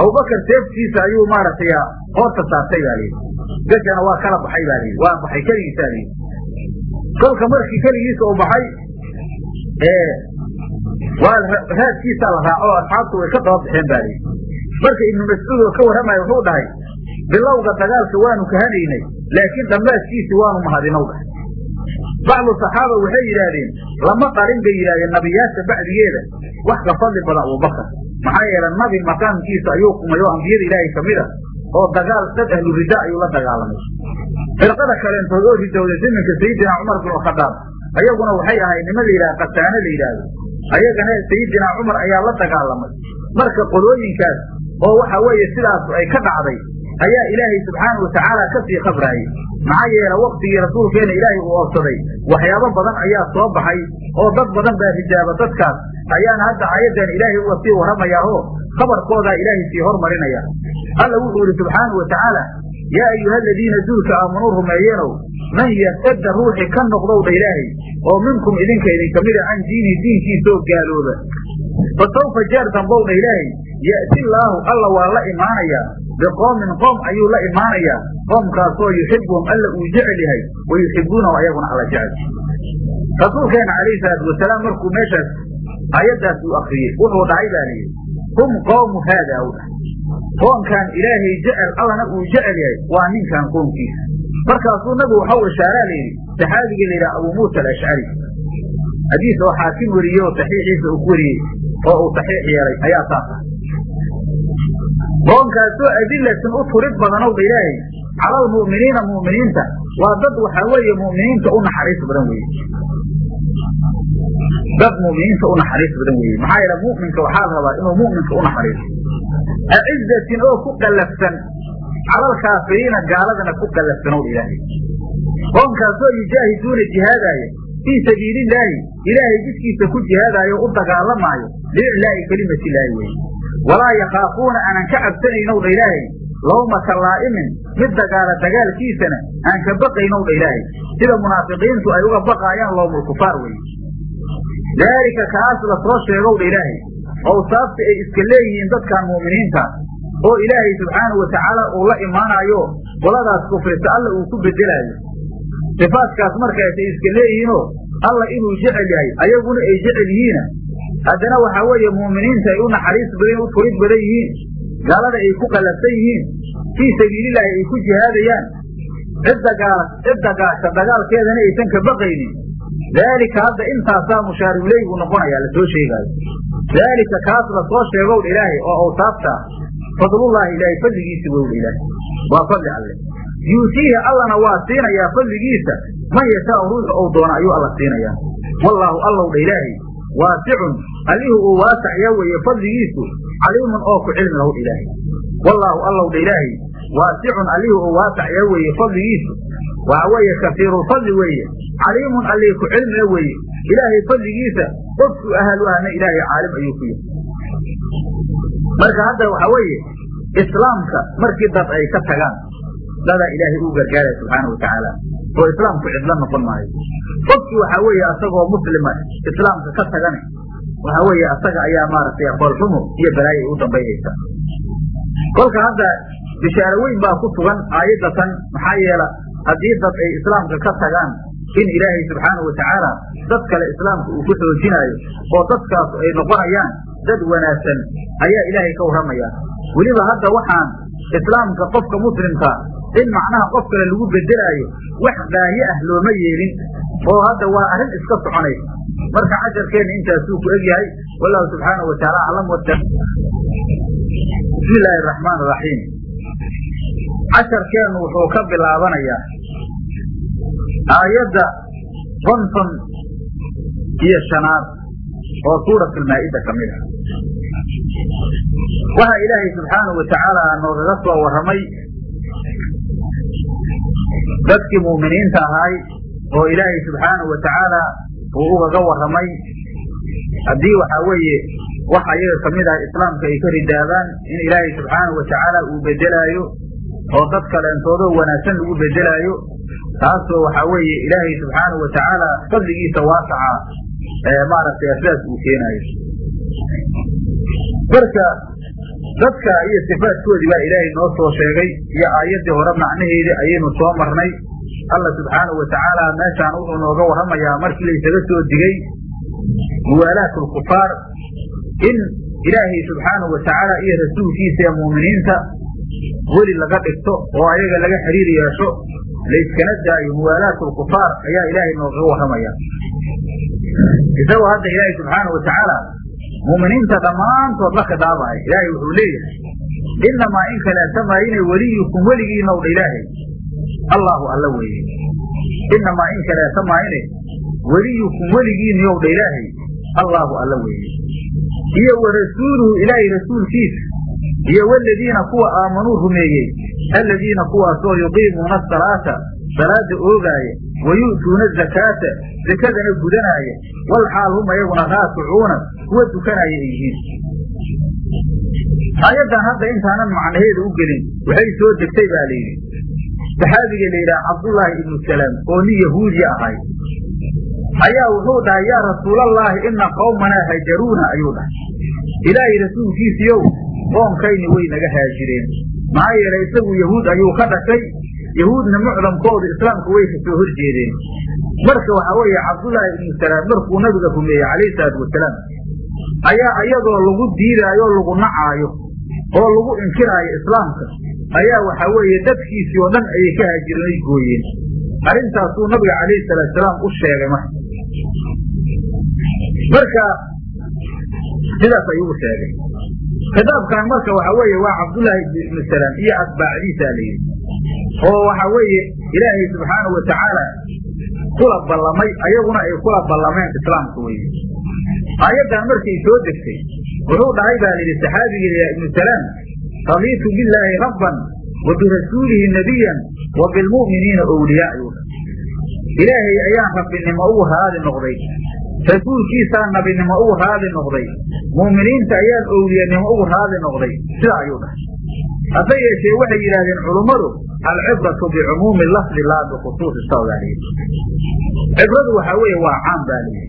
abubakar seeftiisa ayuu maaragtay hoosta saartay ba layidhi gashana waa kala baxay ba layidhi waa baxay keligiisa layidhi kolka markii keligiisa u baxay waa raadkiisa la raaco asxaabtu way ka daba baxeen ba layidhi marka ibnu mascuud oo ka warramaya wuxuu dhahay bilowga dagaalka waanu kahanaynay laakiin dhammaadkiisi waanu mahadinow dhahay bacdu saxaaba waxay yidhaahdeen lama qarin bay yidhahdeen nabiyaasha bacdigeeda wax ka fadli badan abubakar maxaa yeele nabi maqaamkiisa ayuu kumay oo ambiyada ilaahay ka mid a oo dagaal dad ahlu rida ayuu la dagaalamay. Firqada kaleentood oo ridowday ziminka sayidina cumar bin khadaab ayaguna waxay ahay nima la yidhaha qataane la yidhaahdo. Ayagana sayidina cumar ayaa la dagaalamay. Marka qolooyinkaas oo waxa weeye sidaas ay ka dhacday ayaa ilaahay subxaana watacaala ka sii qabraayey maxaa yeele waktigii rasuulkeena ilaahay uu oobsaday waxyaabo badan ayaa soo baxay oo dad badan baa hijaaba dadkaas. Ayaana hadda aayaddan ilaahay uga sii warramayaa oo khabarkoodaa ilaahay sii hormarinaya alla wuxuu yidhi subxaana wa tacaala yaa ayuha aladiina duulka aamanuu rumeeyeenow man yartadda ruuxii ka noqdow dha ilaahay oo minkum idinka idinka mida can diini diinkiisaoo gaalooba fa sawfa jeer dambow dha ilaahay. Ya'ti llaahu alla waa la imaanayaa biqoomin qoom ayuu la imaanayaa qoomkaasoo yuxibuhum alla uu jecel yahay. Wa yuxibuunahu ayaguna alla jecel. Rasuulkeena calayhi salaatu wasalaam markuu meeshaas aayaddaas uu akriyey wuxuu dhahay baa layidhi hum qoomu haada u dhahay. Qoomkan ilaahay jecel allana uu jecel yahay waa ninkan qoomkiisa. Markaasuu nabigu waxau ishaaraa layidhi saxaabiga la yidhaha abuu muusa alashcari xadiis oo xaakim weriyey oo saxiixiisa uu ku weriyey oo uu saxiix yeelay ayaa saas ah qoomkaasoo adilatin u turid badanowdha ilaahay cala almu'miniina mu'miniinta waa dad waxaa weeye mu'miniinta u naxariis badan weeye. Dad mu'miniinta u naxariis badan weeye. Maxaa yeele mu'minka waxaa la rabaa inuu mu'minka u naxariiso acizatin oo ku qallafsan calalkaafiriina gaaladana ku qallafsanow ilaahay. Qoomkaasoo yujaahiduuna jihaadaaya fii sabiilillaahi ilaahay jidkiisa ku jihaadaayo u dagaalamaayo liiclaa'i kelimatillaahi weye walaa yakhaafuuna aanan ka cabsanaynow dha ilaahay. Lawmata laa'imin mid dagaala dagaalkiisana aan ka baqaynow dha ilaahay. Sida munaafiqiintu ay uga baqaayaan lowmulkufaar weye daalika kaas la soo sheegow dha ilaahay awsaafta ay iska leeyihiin dadkan mu'miniinta oo ilaahay subxaanahu watacaala uu la imaanaayo qoladaas kufrisa alla uu ku bedelaayo sifaadkaas markaas ay iska leeyihiinoo alla inuu jecel yahay ayaguna ay jecel yihiina haddana waxaa weeye mu'miniinta ay u naxariis badan u turid badan yihiin. Gaalada ay ku qallafsan yihiin. Fii sabiililaahi ay ku jihaadayaan. Cid dagaala cid dagaasha dagaalkeedana aysan ka baqaynin. Daalika hadda intaasaa mushaaruleygu noqonaya la soo sheegaayo. Daalika kaas la soo sheegow dha ilaahay oo awsaafta ah fadlullaahi ilaahay fadligiisi wowdha ilaahay. Waa fadli alle yuutiihi allana waa siinayaa fadligiisa. Man yashaau ruuxa ou doona ayuu alla siinayaa. Wallaahu allow dha ilaahay waasicun allihu uu waasacya weeye fadligiisu caliimun oo ku cilmi law dha ilaahay. Wallaahu allow dha ilaahay waasicun allihu uu waasacya weeye fadligiisu waxa weeye kasiirulfadli weeye caliimun allii ku cilmila weeye. Ilaahay fadligiisa qofku ahal u ahna ilaahay caalim ayuu ku yahay marka hadda waxaa weeye islaamka markii dad ay ka tagaan dadaa ilaahay uu gargaaraya subxaana watacaala oo islaamku cidla noqon maayo. Qofkii waxaa weeye asagoo muslima islaamka ka tagane waxaa weeye asaga ayaa maaragtay qoolxumo iyo balaayo ay u dambaynaysaa kolka hadda bishaaro weyn baa ku sugan aayadda tan maxaa yeela haddii dad ay islaamka ka tagaan in ilaahay subxaana watacaala dad kale islaamka uu ku xoojinaayo oo dadkaas ay noqonayaan dad wanaagsan ayaa ilaahay ka warramaya. Weliba hadda waxaan islaamka qofka muslimka in macnaha qof kale lagu bedelaayo wax daaye ah looma yeelin oo hadda waa arrin iska soconaysa marka cajarkeenna intaasuu ku egyahay wallahu subxaana wataala aclam bismi illaahi araxmaan araxiim casharkeennu wuxuu ka bilaabanayaa aayadda konton iyo shanaad oo suuratulmaa'ida ka mid ah. Waxaa ilaahay subxaanahu watacaala noogaga soo warramay dadkii mu'miniinta ahaay oo ilaahay subxaanahu watacaala uu ugaga warramay. Haddii waxaa weeye wax ayaga ka mid ah islaamka ay ka ridaabaan in ilaahay subxaanahu watacaala uu bedelaayo oo dad kaleentoodoo wanaagsan lagu bedelaayo taasoo waxaa weeye ilaahay subxaanahu watacaala fadligiisa waasaca maaragtay sidaas uu keenaayo. Marka dadka iyo sifaadkoodii baa ilaahay noo soo sheegay iyo aayaddii hore macnaheedii ayaynu soo marnay. Alla subxaanahu watacaala meeshaan wuxuu nooga warramayaa markii laysaga soo digay muwaalaat lkufaar in ilaahay subxaanahu watacaala iyo rasuulkiisa ee mu'miniinta weli laga dhigto oo ayaga laga xiriir yeesho layskana daayo muwaalaat lkufaar ayaa ilaahay noogaga warramaya isagoo hadda ilaahay subxaanahu watacaala mu'miniinta dhammaantood la khidaabahay ilaahay wuxuu leeyahay inamaa in kaleeta maayine weliyukum weligiinowdha ilaahay. Allaahu alla weeye. Inamaa in kaleeta maayine weliyukum weligiiniyowdha ilaahay. Allaahu alla weeye. Iyo wa rasuuluhu ilaahay rasuulkiisa iyo waladiina kuwa aamanuu rumeeyey aladiina kuwaasoo yuqiimuuna asalaata salaada oogaaya wa yu'tuuna azakaata zakadana gudanaaya wal xaal hum ayaguna raakicuuna kuwa dukanaya ay yihiin aayaddan hadda intaanan macnaheeda u gelin waxay soo degtay baa layidhi saxaabiga la yidhaha cabdullaahi ibnu salaam oo nin yahuudi ahay ayaa wuxuu dhahay yaa rasuulallaahi ina qawmanaa hajaruuna ayuu dhahay ilaahay rasuulkiisiiow qoomkayni way naga haajireen maxaa yeelay isagu yahuud ayuu ka dhashay yahuudna mucdamkoodu islaamka way ka soo hor jeedeen. Marka waxaa weeye cabdullaahi ibnu salaam markuu nabiga rumeeyey calayhi salaatu wasalaam ayaa iyadoo lagu diidaayo o lagu nacaayo oo lagu inkiraayo islaamka ayaa waxaa weeye dadkiisii oo dhan ayay ka haajireen gooyeen. Arrintaasuu nabiga calayhi salaatusalaam u sheegay marka. Marka sidaas ayuu u sheegay. Kitaabkan marka waxa weeye waa cabdullaahi ibnu salaam iyo atbaacdiisa la yidhi oo waxa weeye ilaahay subxaanahu watacaala kula ballamay ayaguna ay kula ballameen islaamka weye aayaddan markay soo degtay wuxuu dhahay baa layidhi saxaabigii yaa ibnu salaam radiitu billaahi rabban wa birasuulihi nabiyan wa bilmu'miniina owliyaa ayuu dhahay ilaahay ayaan rabbinimo ugu raadi noqday. Rasuulkiisaa nabinimo ugu raadi noqday. Mu'miniinta ayaan owliyanimo ugu raadi noqday. Sidaa ayuu dhahay hase yeeshee waxay yidhaahdeen culummadu alcibratu bicumuumi lafdi laa bikhusuusi sawdaaliy cibradu waxaa weeye waa caam baa layidhi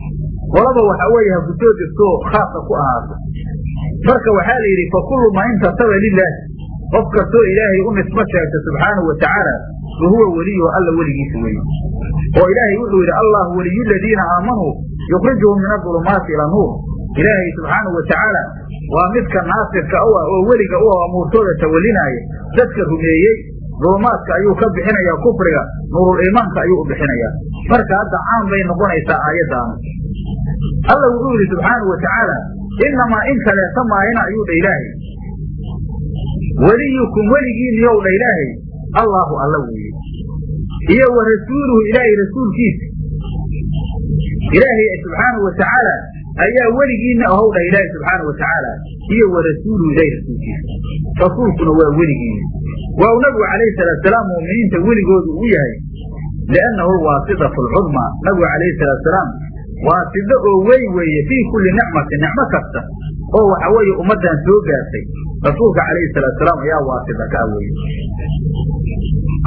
qolaba waxaa weeye ha ku soo degtoo khaasa ku ahaato. Marka waxaa la yidhi fa kullu ma intasaba lilaahi qof kastoo ilaahay u nisbo sheegta subxaanahu wa tacaala fa huwa weliyu alla weligiisa weye oo ilaahay wuxuu yidhi allahu weliyu ladiina aamanuu yukhrijuhum min adulumaati ila nuur. Ilaahay subxaanahu wa tacaala waa midka naasirka u ah oo weliga u ah amuurtooda tawalinaaya. Dadka rumeeyey dulumaadka ayuu ka bixinayaa kufriga nuurul iimaanka ayuu u bixinayaa. Marka hadda caan bay noqonaysaa aayaddaanu. Alla wuxuu yidhi subxaanahu wa tacaala innamaa in kaleeta maayana ayuu dha ilaahay. Weliyukum weligiiniyow dha ilaahay allaahu alla weeye iyo wa rasuuluhu ilaahay rasuulkiisa ilaahay subxaanahu wa tacaala ayaa weligiina ahow dha ilaahay subxaana wa tacaala iyo wa rasuuluhu ilaahay rasuulkiisa. Rasuulkuna waa weligiina. Waa u nabigu calayhi salaatusalaam mu'miniinta weligoodu uu yahay liannahu alwaasidatu alcudmaa nabigu calayhi salaatusalaam waasida oo weyn weeye fii kulli nicmatin nicmo kasta oo waxa weeye ummaddan soo gaartay. Rasuulka calayhi salaatusalaam ayaa waasida kaa weeye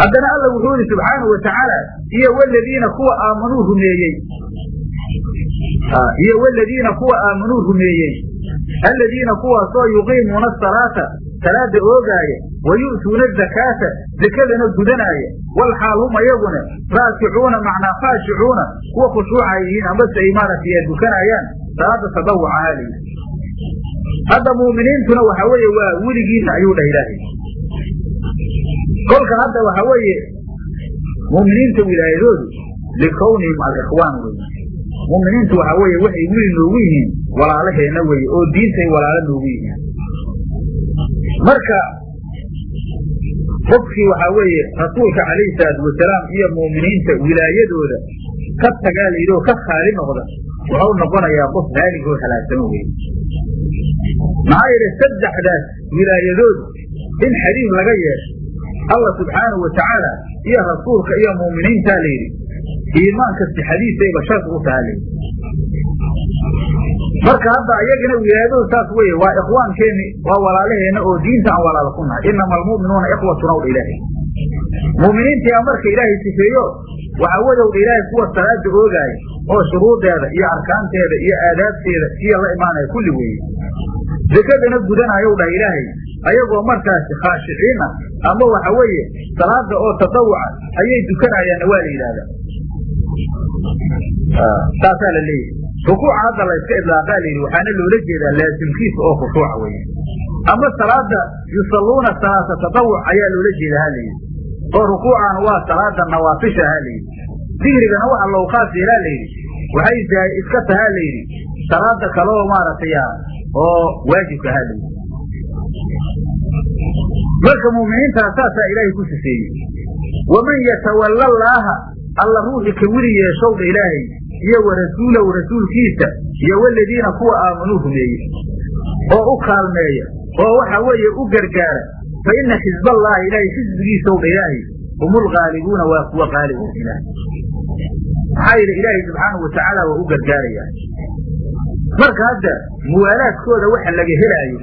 haddana alla wuxuu yidhi subxaanahu wa tacaala iyo waladiina kuwa aamanuu rumeeyey iyo waladiina kuwa aamanuu rumeeyey aladiina kuwaasoo yuqiimuuna asalaata salaada oogaaya wa yu'tuuna azakaata zakadana gudanaaya walxaal ayaguna raakicuuna macnaa khaashicuuna kuwa khushuuca amase ay maaragtay ay dukanayaan salaada tadawuca halayhi hadda mu'miniintuna waxa weeye waa weligiina ayuu dhah ilaahay kolka hadda waxa weeye mu'miniinta wilaayadoodu likownihim alikhwaan weye mu'miniintu waxa weeye waxay weli noogu yihiin walaalaheenna weye oo diintay walaalo noogu yihiin. Marka qofkii waxaa weeye rasuulka calayhi salaatu wasalaam iyo mu'miniinta wilaayadooda ka tagaa layidhi oo ka khaali noqda wuxuu noqonayaa qof haalig oo halaagsamo weye maxaa yeele saddexdaas wilaayadoodu in xadiid laga yeesho allah subxaanahu wa tacaala iyo rasuulka iyo mu'miniintaa layidhi iimaanka sixadiisayba shart u taha marka hadda iyagana wilaayadoodu saas weye waa ikhwaankeenni waa walaalaheenna oo diinta aan walaala ku nahay. Inama almu'minuuna ikhwatuna wdha ilaahay mu'miniintiia marka ilaahay sifeeyo waxaa weeye wdha ilaahay kuwa salaada oogaaya oo shuruudeeda iyo arkaanteeda iyo aadaabteeda iyo la imaanaya kulli weeye. Zakadana gudanayow dhah ilaahay ayagoo markaasi khaashiciin ah ama waxa weeye salaada oo tadawuca ayay dukanayaanna waa la yidhahdaa saasaa la leeyahay rukuuca hadda la yska idlaaqaa la yidhi waxaana loola jeedaa laasimkiisa oo khushuuca weye ama salaada yusalluuna salaata tadawuc ayaa loola jeeda ha layidhi oo rukuucan waa salaada nawaafisha ha layidhi dihrigana waxa lou khaas yeelaa layidhi waxay iska tahaa layidhi salaada kaleoo maaragtay oo waajibka ha layidhi marka mu'miniintaas saasaa ilaahay ku sifeeyey waman yatawalla allaaha alla ruuxi ka weli yeeshowdha ilaahay iyo wa rasuulahu rasuulkiisa iyo waladiina kuwa aamanuu rumeeye oo u kaalmeeya oo waxa weeye u gargaara fa ina xisballaahi ilaahay xisbigiisowdha ilaahay hum ulghaalibuuna waa kuwa qaalibuun ilaahay. Maxaa yidhi ilaahay subxaanahu watacaala waa u gargaarayaa. Marka hadda muwaalaadkooda waxa laga helaayo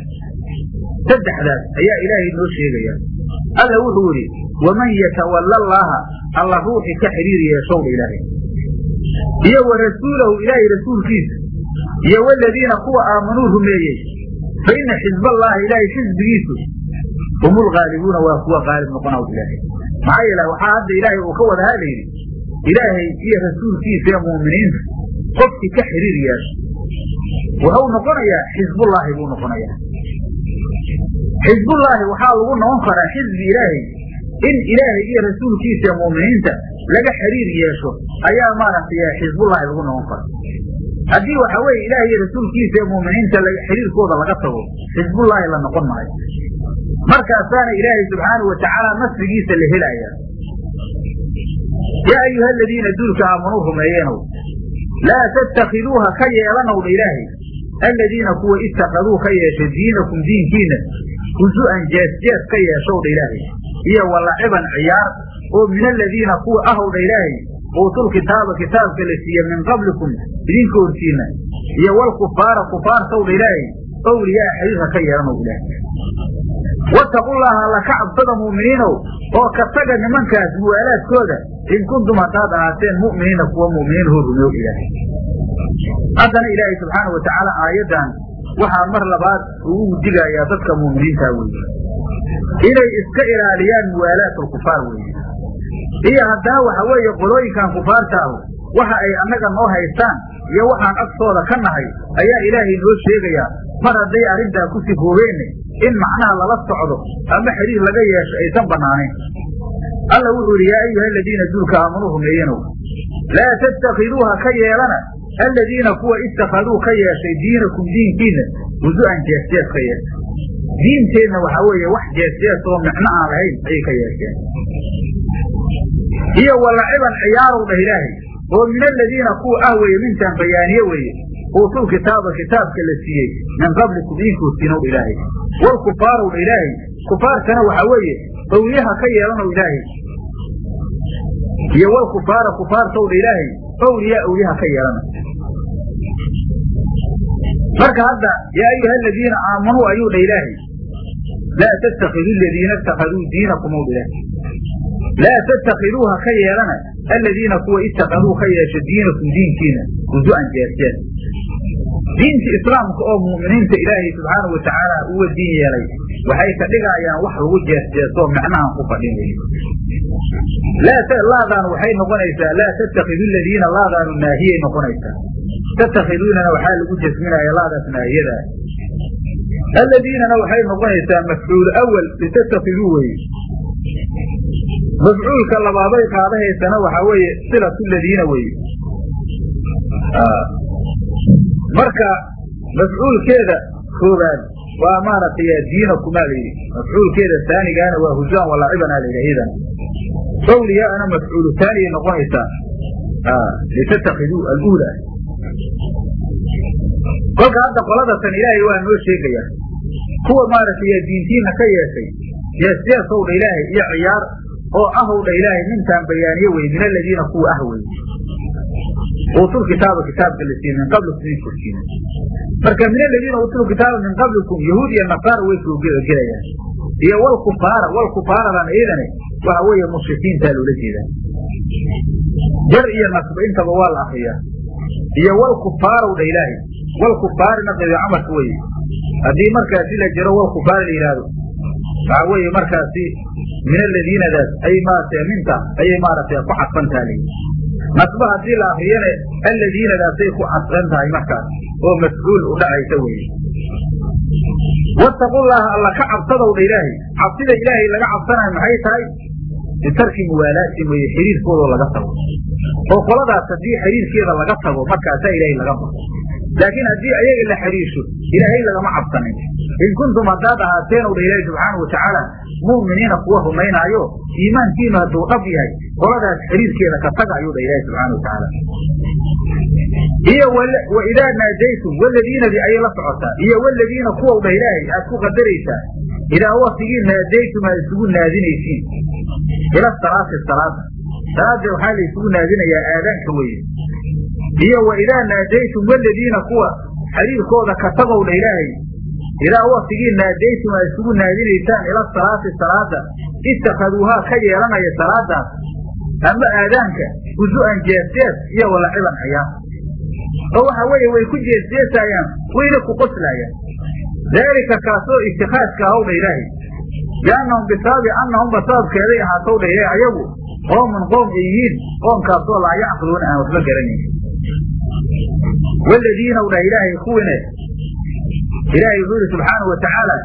saddexdaas ayaa ilaahay noo sheegaya alla wuxuu yidhi waman yatawalla allaaha alla ruuxi ka xidhiir yeeshowdha ilaahay. Iyo wa rasuulahu ilaahay rasuulkiisa iyo waladiina kuwa aamanuu rumeeyey. Fa ina xisballaahi ilaahay xisbigiisu hum ulghaalibuuna waa kuwa qaalib noqonaw ilaahay. Maxaa yeele waxaa hadda ilaahay uu ka wada hadlayni ilaahay iyo rasuulkiisa iyo mu'miniinta qofkii ka xidhiir yeesho wuxuu noqonayaa xisbullaahi buu noqonayaa xisbullaahi waxaa lagu noqon karaa xisbi ilaahay in ilaahay iyo rasuulkiisa iyo mu'miniinta laga xiriir yeesho ayaa maaragtay xisbullaahi lagu noqon kara haddii waxa weeye ilaahay iyo rasuulkiisa mu'miniinta xiriirkooda laga tago xisbullaahi la noqon maayo. Markaasaana ilaahay subxaanahu watacaala nasrigiisa la helayaa yaa ayuha aladiina duulka aamanuu rumeeyeenow laa tattakiduuha ka yeelanowdha ilaahay aladiina kuwa itakaduu ka yeeshay diinakum diinkiina husu'an jees-jees ka yeeshowdha ilaahay iyo walaciban ciyaar oo min aladiina kuwa ahowdha ilaahay uutul kitaaba kitaabka la siiye min qablikum idinka hortiinna iyo walkufaara kufaartowdha ilaahay owliyaa xiriirka ka yeelanow ilaahay wattaqullaaha alla ka cabsada mu'miniinow oo ka taga nimankaas muwaalaadkooda in kuntum haddaad ahaateen mu'miniina kuwa mu'miniin hoo rumeeyo ilaahay. Haddana ilaahay subxaana wa aayaddan waxaa mar labaad ugu digayaa dadka mu'miniintaa weeye inay iska ilaaliyaan muwaalaatulkufaar weeye iyo haddana waxa weeye qolooyinkan kufaarta ahu waxa ay annaga noo haystaan iyo waxaan agtooda ka nahay ayaa ilaahay noo sheegayaa mar hadday arrintaa ku sifoobeenne in macnaha lala socdo ama xiriir laga yeesho aysan bannaanayn. Alla wuxuu yidhi yaa ayuha aladiina duulka aamanuu rumeeyenow laa tattakiduuha ka yeelana aladiina kuwa ittakhaduu ka yeeshay diinakum diinkiinna husu'an jeesjees ka yeeshay diinteenna waxaa weeye wax jeesjees oo micno aan lahayn ayay ka yeesheen iyo walaciban ciyaarow ilaahay oo min aladiina kuwa ah weeye mintaan bayaaniye weeye uutul kitaaba kitaabka la siiyey min qablikum iinkoodsiinow ilaahay walkufaarow dha ilaahay kufaartana waxaa weeye owliyaha ka yeelanow ilaahay iyo walkufaara kufaartow dha ilaahay owliyaa owliyaha ka yeelana marka hadda yaa ayuha aladiina aamanuu ayuu dha ilaahay. Laa tattakidu aladiina itakaduu diinakum ow dha laa tattakiduuha ka yeelana aladiina kuwa itakaduu ka yeesha diinakum diinkiina husu'an jeesjees diinta islaamka oo mu'miniinta ilaahay subxaanau wa tacaala uga diin yeelay waxay ka dhigayaan wax lagu jeesjeesoo macnahan ku fadhin laadaan waxay noqonaysaa laa tattakidu aladiina laadaanu naahiyay noqonaysaa. Tattakiduunana waxaa lagu jasminaya laadaas naahiyadaa aladiinana waxay noqonaysaa mafcuul awal litattakiduu weye mafcuulka labaaday qaadahaysana waxaa weeye silatu ladiina weye marka mafcuulkeeda koobaad waa maaragtay diinakumaa la yidhi. Mafcuulkeeda taanigaana waa husaan walaacibanaa layidhi idan awliyaana mafcuulu taaniyay noqonaysaa litattakiduu aluula. Kolka hadda qoladatan ilaahay waa noo sheegaya. Kuwa maaragtay diintiina ka yeeshay jeesjeesowdha ilaahay iyo ciyaar oo ahowdha ilaahay mintaan bayaaniye wey min aladiina kuwa ah wey uutul kitaaba kitaabka la siiyey min qablikum idin korsiina marka min aladiina uutul kitaaba min qablikum yahuud iyo nasaara way gelayaan. Iyo walkufaara walkufaaradan iidane waxa weeye mushrikiintaa loola jeedaa. Jar iyo nasba intaba waa la akriyaa. Iyo walkufaarow dha ilaahay. Walkufaari naqdiga camalka weye haddii markaasi la jiro walkufaar la yidhaahdo waxaa weeye markaasi min aladiinadaas ay maarata minta ayay maaragtay ku cadfantaa layidhi nasba haddii la akriyane alladiinadaasay ku cadfan tahay markaas oo mafcuul u dhacaysa weye wattaqullaaha alla ka cabsadow dha ilaahay. Cabsida ilaahay laga cabsanayo maxay tahay? Bitarki muwaalaatin weye xiriirkoodoo laga tago. Oo qoladaas haddii xiriirkeeda laga tago markaasaa ilaahay laga baqo laakiin haddii ayaga la xiriirsho ilaahay lagama cabsanin. In kuntum haddaad ahaateenow dha ilaahi subxaanau watacaala mu'miniina kuwa rumaynaayo iimaankiinu hadduu dhab yahay qoladaas xiriirkeeda ka taga ayuu dha ilaahi subxana wa tacaala iyo wa idaa naajaytum waladiinadii ayay la socotaa iyo waladiina kuwow dha ilaahay aad ku qadaraysaa idaa waktigii naajaytum aad isugu naadinaysiin. Ila salaati salaada salaada waxaa la isugu naadinayaa aadaanka weye iyo wa idaa naadaytum waladiina kuwa xiriirkooda ka tagow dha ilaahay idaa waktigii naadaytum aad isugu naadinaysaan ila salaati salaada. Ittakaduuhaa ka yeelanaya salaadaas ama aadaanka husu'an jeesjees iyo walaciban ciyaar oo waxa weeye way ku jeesjeesaayaan wayna ku qoslaayaan daalika kaasoo itikaadka ahow dha ilaahay. Biannahum bisababi annahumba sababkeeday ahaatow dha ilaahay ayagu qoomun qoom ay yihiin qoomkaasoo laa yacqiluuna aan waxba garanayn waladiina u dhah ilaahay kuwine ilaahay wuxuu yidhi subxaanau watacaala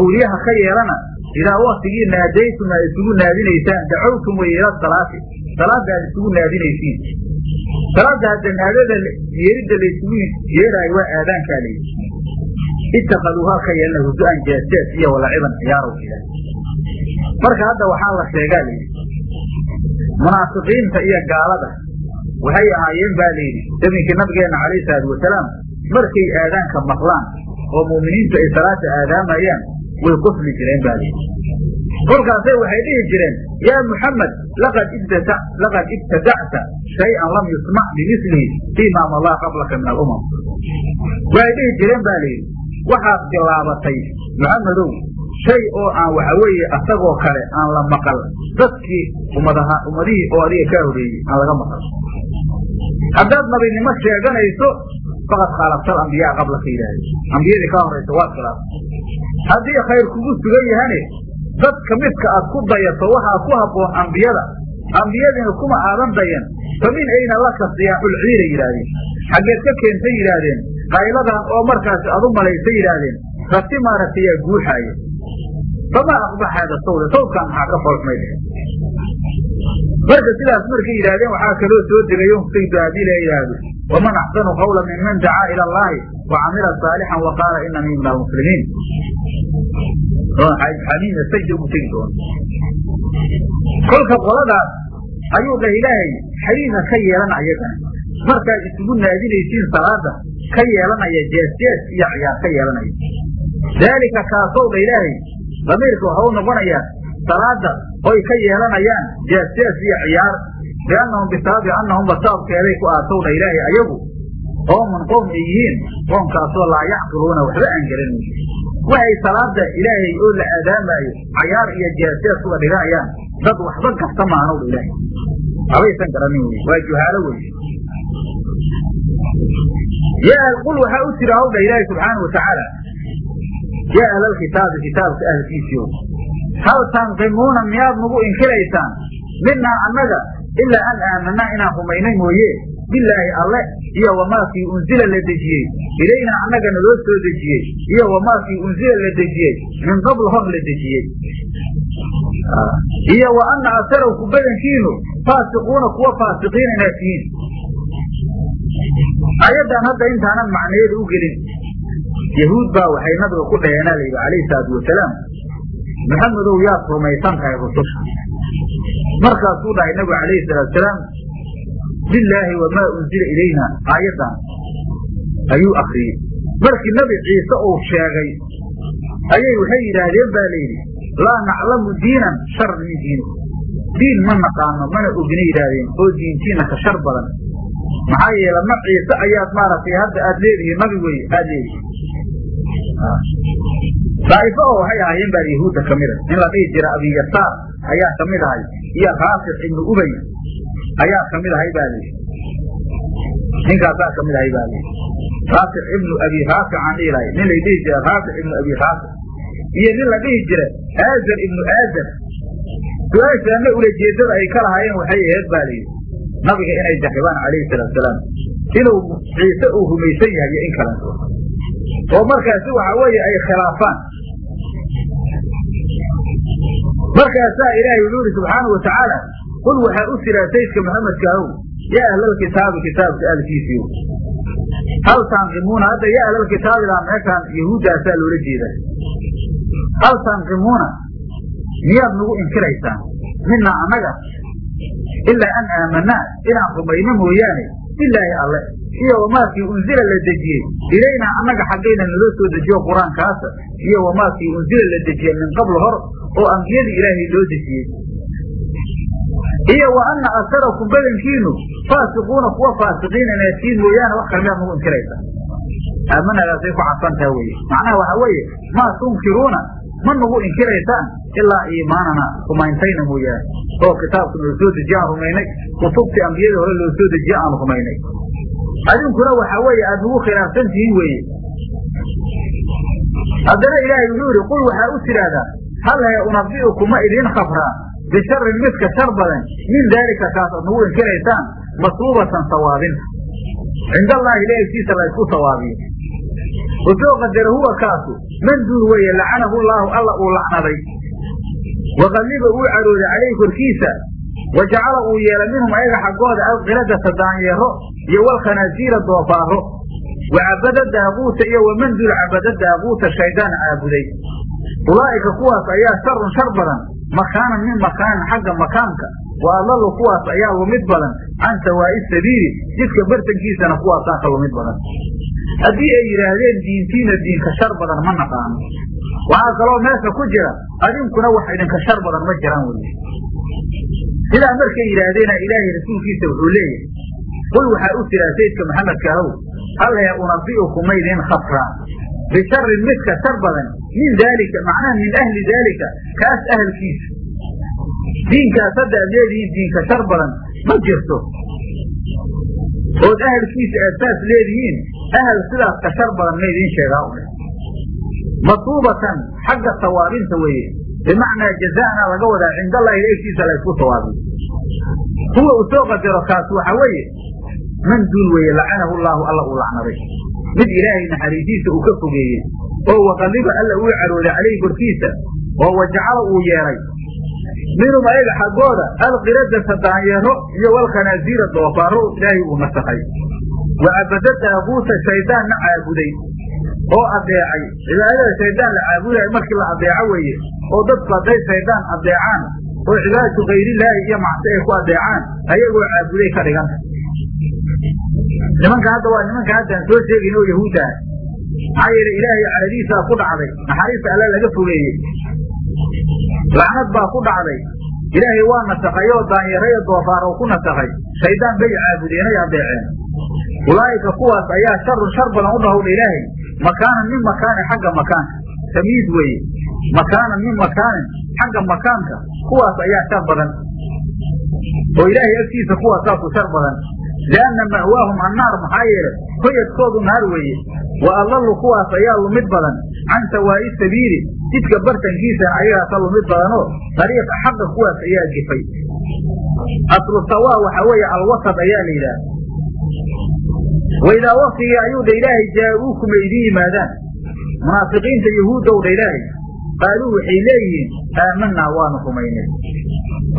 owliyaha ka yeelana idaa waktigii naadaytum aad isugu naadinaysaan dacowtum way ila salaati salaada aad isugu naadinaysiin salaada hadda naadada yeeridda laysugu yeeraayo waa aadaankaa layidhi ittakaduuhaa ka yeelana husu'an jeesjees iyo walaciban ciyaarow ilaah marka hadda waxaa la sheegaa layidhi munaafiqiinta iyo gaalada waxay ahaayeen ba layidhi zaminkii nabigeenna calayhi salaatu wasalaam markay aadaanka maqlaan oo mu'miniintu ay salaada aadaamayaan way qosli jireen baa lihi kolkaasay waxay dhihi jireen yaa muxamed laqad ibtadacta shay-an lam yusmac bimilihi fiima madaa qablaka min alumam. Waxay dhihi jireen ba layidhi waxaad bilaabatay muxamedow shay oo aan waxa weeye asagoo kale aan la maqal. Dadkii ummadaha ummadihii oo adiga kaa horeeyey aan laga maqal. Haddaad nabinimo sheeganayso faqad khaalaftal ambiyaa qablaka yidhaahde ambiyadii kaa horaysa waad khilaafta haddii khayr kugu sugan yahane dadka midka aad ku dayato waxaa ku habboon ambiyada. Ambiyadiina kuma aadan dayan. Fa min ayna laka siyaaxulciira yidhaahdeen? Xaggeed ka keentay yidhaahdeen? Qayladan oo markaasi aad u malaysa yidhaahdeen? Rati maaragtay yaa guuxaaya famaa aqbax haada sawda sawdkaan maxaa ka foolxumay marka sidaas markay yidhahdeen waxaa kaloo soo degayo saydu haddii la yidhaahdo waman axsanu qawla minman dacaa ila allahi wa camila saalixan wa qaala inanii min almuslimiin sajda ugu tegi kolka qoladaas ayuu dhah ilaahay xadiidka ka yeelana ayagana markaad isugu naadinaysiin salaada ka yeelanaya jeesjees iyo ciyaar ka yeelanaya daalika kaasow dha ilaahay damiirka waxa u noqonayaa salaada oy ka yeelanayaan. Jeesjees iyo ciyaar. Biannahum bisababi annahum basaabkeeday ku aatow dha ilaahay ayagu. Qoomun qoom ay yihiin. Qoomkaasoo laa yacqiluuna waxba aan garanaynin waxay salaada ilaahay oo la aadaamaayo. Cayaar iyo jeesjees uga dhiganayaan dad waxba garta maanow dha ilaahay. Habaysan garanin wey waa juhaalo wey yaa qul waxaa u tira hawdha ilaahi subxaana watacaala yaa ahlalkitaabi kitaabka ahlkiisiio hal tanqimuuna miyaad nagu inkiraysaan minaa annaga ilaa an aamanaa inaan rumaynay mooye bilaahi alle iyo wamaakii unzila la dejiyey ilaynaa annaga naloo soo dejiyey iyo wamaakii unzila la dejiyey min qabl hor la dejiyey iyo wa ana asarowku badankiinu faasiquuna kuwa faasiqiina inaad tihiin ayaddan hadda intaanan macnayeeda u gelin yahuud baa waxay nabiga ku dhaheenaa layidhi calayhi salaatu wasalaam maxamedow yaad rumaysan tahay rususha. Markaasuu dhahay nabigu calayhi salaatu wasalaam bilaahi wamaa unzila ilayna aayaddan ayuu akriyey markii nabi ciise uu sheegay ayay waxay yidhaahdeen ba layidhi laa naclamu diinan shar min diini diin ma naqaano mana ogina yidhaahdeen oo diintiina ka shar badan. Maxaa yeele ma ciise ayaad maaragtay hadda aad leedihiin nabi wey aad leedihiin daa'ifo oo waxay ahaayeen baa yahuudda ka mida in la dhihi jira abiyasaar ayaa ka mid ahay iyo raasix ibnu ubay ayaa ka mid ahay baa lihi ninkaasaa ka mid ahay baa lihi raasix ibnu abi raafic aan dhihi lahay nin lay dhihi jira raasix ibnu abi raafic iyo nin la dhihi jira aazar ibnu aazar su'aashaana ulajeedada ay ka lahaayeen waxay aheed baa lihi nabiga inay jarribaan calayhi salaatu salaam inuu ciise uu rumaysan yahay iyo in kalanto oo markaasi waxa weeye ay khilaafaan. Markaasaa ilaahay wuxuu yidhi subxaanau watacaala qul waxaa u tiraa saydka maxamedkaahow yaa ahlalkitaabi kitaabka ahlkiisiyo hal tanqimuuna hadda yaa ahlalkitaabidaa meeshaan yahuuddaasaa loola jeedaa. Hal tanqimuuna miyaad nagu inkiraysaan? Mina annaga ilaa an aamanaa inaan rumayno mooyaane bilaahi alle iyo wamaakii unzila la dejiyey ilaynaa annaga xaggayna naloo soo dejiyo qur'aankaasa iyo wamaakii unzila la dejiye min qabl hor oo ambiyadii ilaahay loo dejiyey iyo wa ana asarakum badankiinu faasiquuna kuwa faasiqiina naasiin mooyaane wax kale miyaad nagu inkiraysaa aamanadaasay ku cadsantaha weye macnaha waxa weeye maa tunkiruuna ma nagu inkiraysaan ilaa iimaanana rumayntayna mooyaane. Oo kitaabka noo soo dejiye aan rumaynay kutubtii ambiyada hore loo soo dejiye aan rumaynay adinkuna waxa weeye aad nagu khilaafsan tihiin weeye. Haddana ilaahay wuxuu yidhi qul waxaa u tidhaahdaa hal hee unabi'ukuma idiin khabraa bisharin midka shar badan min daalika kaas aad nagu inkiraysaan masuubatan sawaabinta cinda allaahi ilahi agtiisa la ysku sawaabiyo. Usoo qadara huwa kaasu man duul weeye lacanahu llaahu alla uu lacnaday. Waqalliba uu carooday calayhi korkiisa wa jacala uu yeelay minhum ayaga xaggooda alqiradata daanyeero iyo walkhanaasiira doofaaro wa cabada daaquuta iyo waman duul cabada daaquuta shaydaan caabuday ulaa'ika kuwaas ayaa sharun shar badan makaanan min makaanin xagga makaanka wa adallu kuwaas ayaa lumid badan can sawaa'i sabiili jidka bartankiisana kuwaasaa ka lumid badan haddii ay yidhaahdeen diintiina diinka shar badan ma naqaano waxaa kaloo meesha ku jira adinkuna wax idinka shar badan ma jiraan wey sidaa markay yidhaahdeena ilaahay rasuulkiisa wuxuu leeyahay qul waxaa u tiraa sayidka maxamedka ahow halla unabi'ukum maydin khafraa bisharin midka shar badan min daalika macnaha min ahli daalika kaas ahalkiisa diinkaas hadda ad leedihiin diinka shar badan ma jirto. Ood ahalkiisa aad saas leedihiin ahal sidaas ka shar badan ma idiin sheegaa u masuubatan xagga sawaabinta weeye bimacnaa jaza'na laga wadaa cind allahi egtiisa la ysku sawaabiyo kuwa uu soo qadaro kaas waxa weeye man duul weeye lacanahu llaahu alla uu lacnaday mid ilaahay naxariisiisa uu ka fogeeyey oo waqaliba alla uu carooday calayhi korkiisa oo wajacala uu yeelay minhum ayaga xaggooda alqiradata daanyeero iyo walkhanaasiira doofaaro ilaahay uu nasakhay. Wa abada daaguuta shaydaanna caabuday oo adeecay. Cibaadada shaydaan la caabudayo markii la adeeco weeye oo dadku hadday shaydaan adeecaan oo cibaadatu kayrillaahi iyo macsi ay ku adeecaan ayagoo caabuday ka dhiganta nimanka hadda waa nimanka haddaan soo sheegayn oo yahuudda ah. Maxaa yeele ilaahay caradiisaa ku dhacday naxariista alle laga fogeeyey. Lacnad baa ku dhacday. Ilaahay waa nasakhay oo daanyaraya doofaar oo ku nasakhay shaydaan bay caabudeenay adeeceen. Ulaa'ika kuwaas ayaa sharun shar badan u dhahowdha ilaahay makaanan min makaanin xagga makaanka. Tamiid weeye. Makaanan min makaanin xagga makaanka. Kuwaas ayaa shar badan. Oo ilaahay agtiisa kuwaasaaku shar badan. Lianna ma'waahum annaar maxaa yeele hoyadkoodu naar weeye. Wa adallu kuwaas ayaa lumid badan. Can sawaa'i sabiili jidka bartankiisana ayagaasa lumid badanoo dariiqa xaqa kuwaas ayaa gifay aslu sawaa waxa weeye alwasad ayaa la yidhaah waidaa waktigii ayuu dha ilaahay jaa'uukuma idiin yimaadaan munaafiqiinta yahuuddow dha ilaahay qaaluu waxay leeyihiin aamanaa waanu rumaynay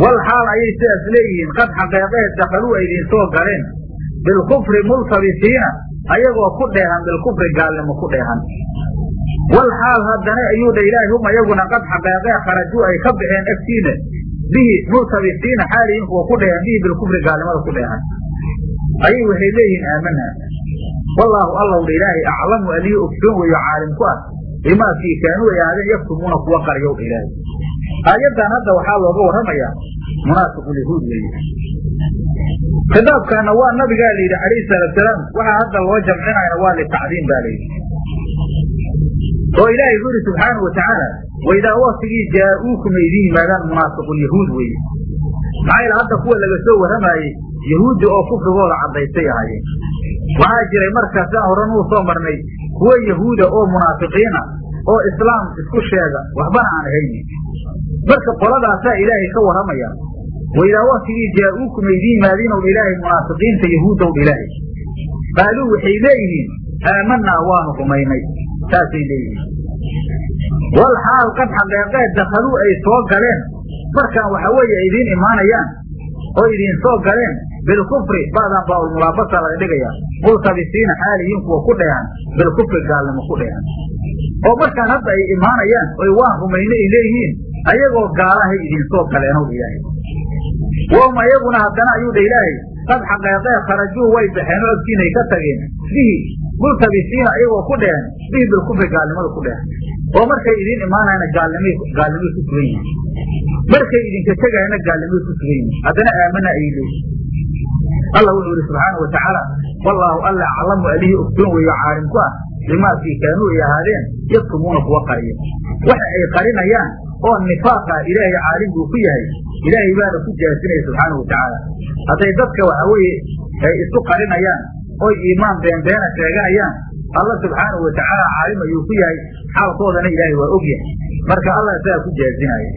wal xaal ayay sidaas leeyihiin qad xaqeeqeed dakhaluu ay idiin soo galeen bilkufri multabisiina ayagoo ku dheehan bilkufri gaalnimo ku dheehan wal xaal haddana ayuu dha ilaahay hum ayaguna qad xaqeeqee kharajuu ay ka baxeen agtiina bihi multabisiina xaalihiin kuwa ku dheehan bihi bilkufri gaalnimada ku dheehan ayay waxay leeyihiin aamanaa wallaahu allow ilaahay aclamu alihi ogsoon weeyo caalim ku ah bimaa kii kaanuu ay ahaadeen yaktumuuna kuwa qaryow dha ilaahay. Aayaddan hadda waxaa looga warramayaa munaafiqulyahuud weeye khitaabkaana waa nabigaa la yidhi calayhi salaatusalaam waxaa hadda loo jamcinayna waa litacdiim baa layidhi oo ilaahay wuxu yidhi subxaanau watacaala waidaa waktigii jaa'uukum ay idiin yimaadaan munaafiqulyahuud weeye maxaa yaele hadda kuwa laga soo warramaayey yahuuddi oo kufrigooda caddaystay ahaayeen. Waxaa jiray markaa sidaan horan uu soo marnay kuwo yahuuda oo munaafiqiina oo islaam isku sheega waxbana aan ahaynin marka qoladaasaa ilaahay ka warramaya waidaa waktigii jaa'uukum ay idiin yimaadiin ow ilaahay munaafiqiinta yahuudow ilaahay. Qaaluu waxay leeyihiin aamanaa waanu rumaynay. Saasay leeyihiin. Wal xaal qad xaqeeqeed dakhaluu ay soo galeen. Markaan waxa weeye idiin imaanayaan oo idiin soo galeen bilkufri ba'dan baaulmulaabasa laga dhigaya multabisiina xaaliyiin kuwa ku dheehan bilkufri gaalnimo ku dheehan oo markaan hadda ay imaanayaan oy waan rumayne ay leeyihiin ayagoo gaalahay idiinsoo galeenow ilaahay. Wahum ayaguna haddana ayuu dha ilaahay qad xaqeeqee kharajuu way baxeen oo agtiinay ka tageen. Bihi multabisiina ayagoo ku dheehan bihi bilkufri gaalnimada ku dheehan oo markay idiin imaanayana gaalnimay gaalnimay ku sugan yihiin. Markay idinka tegayana gaalnimay ku sugan yihiin. Haddana aamana ayay leeyihiin allah wuxuu yihi subxaanau watacaala wallaahu alla aclamu alihi ogsoon weeyo caalim ku ah bimaakii kaanuu ay ahaadeen yaktumuuna kuwa qariya. Waxa ay qarinayaan oo nifaaqa ilaahay caalim buu ku yahay ilaahay baana ku jaasinaya subxaanau watacaala hadday dadka waxa weeye ay isu qarinayaan oy iimaan beenbeena sheeganayaan alla subxaanau watacaala caalim ayuu ku yahay xaalkoodana ilaahay waa og yahay marka allah isagaa ku jaasinaya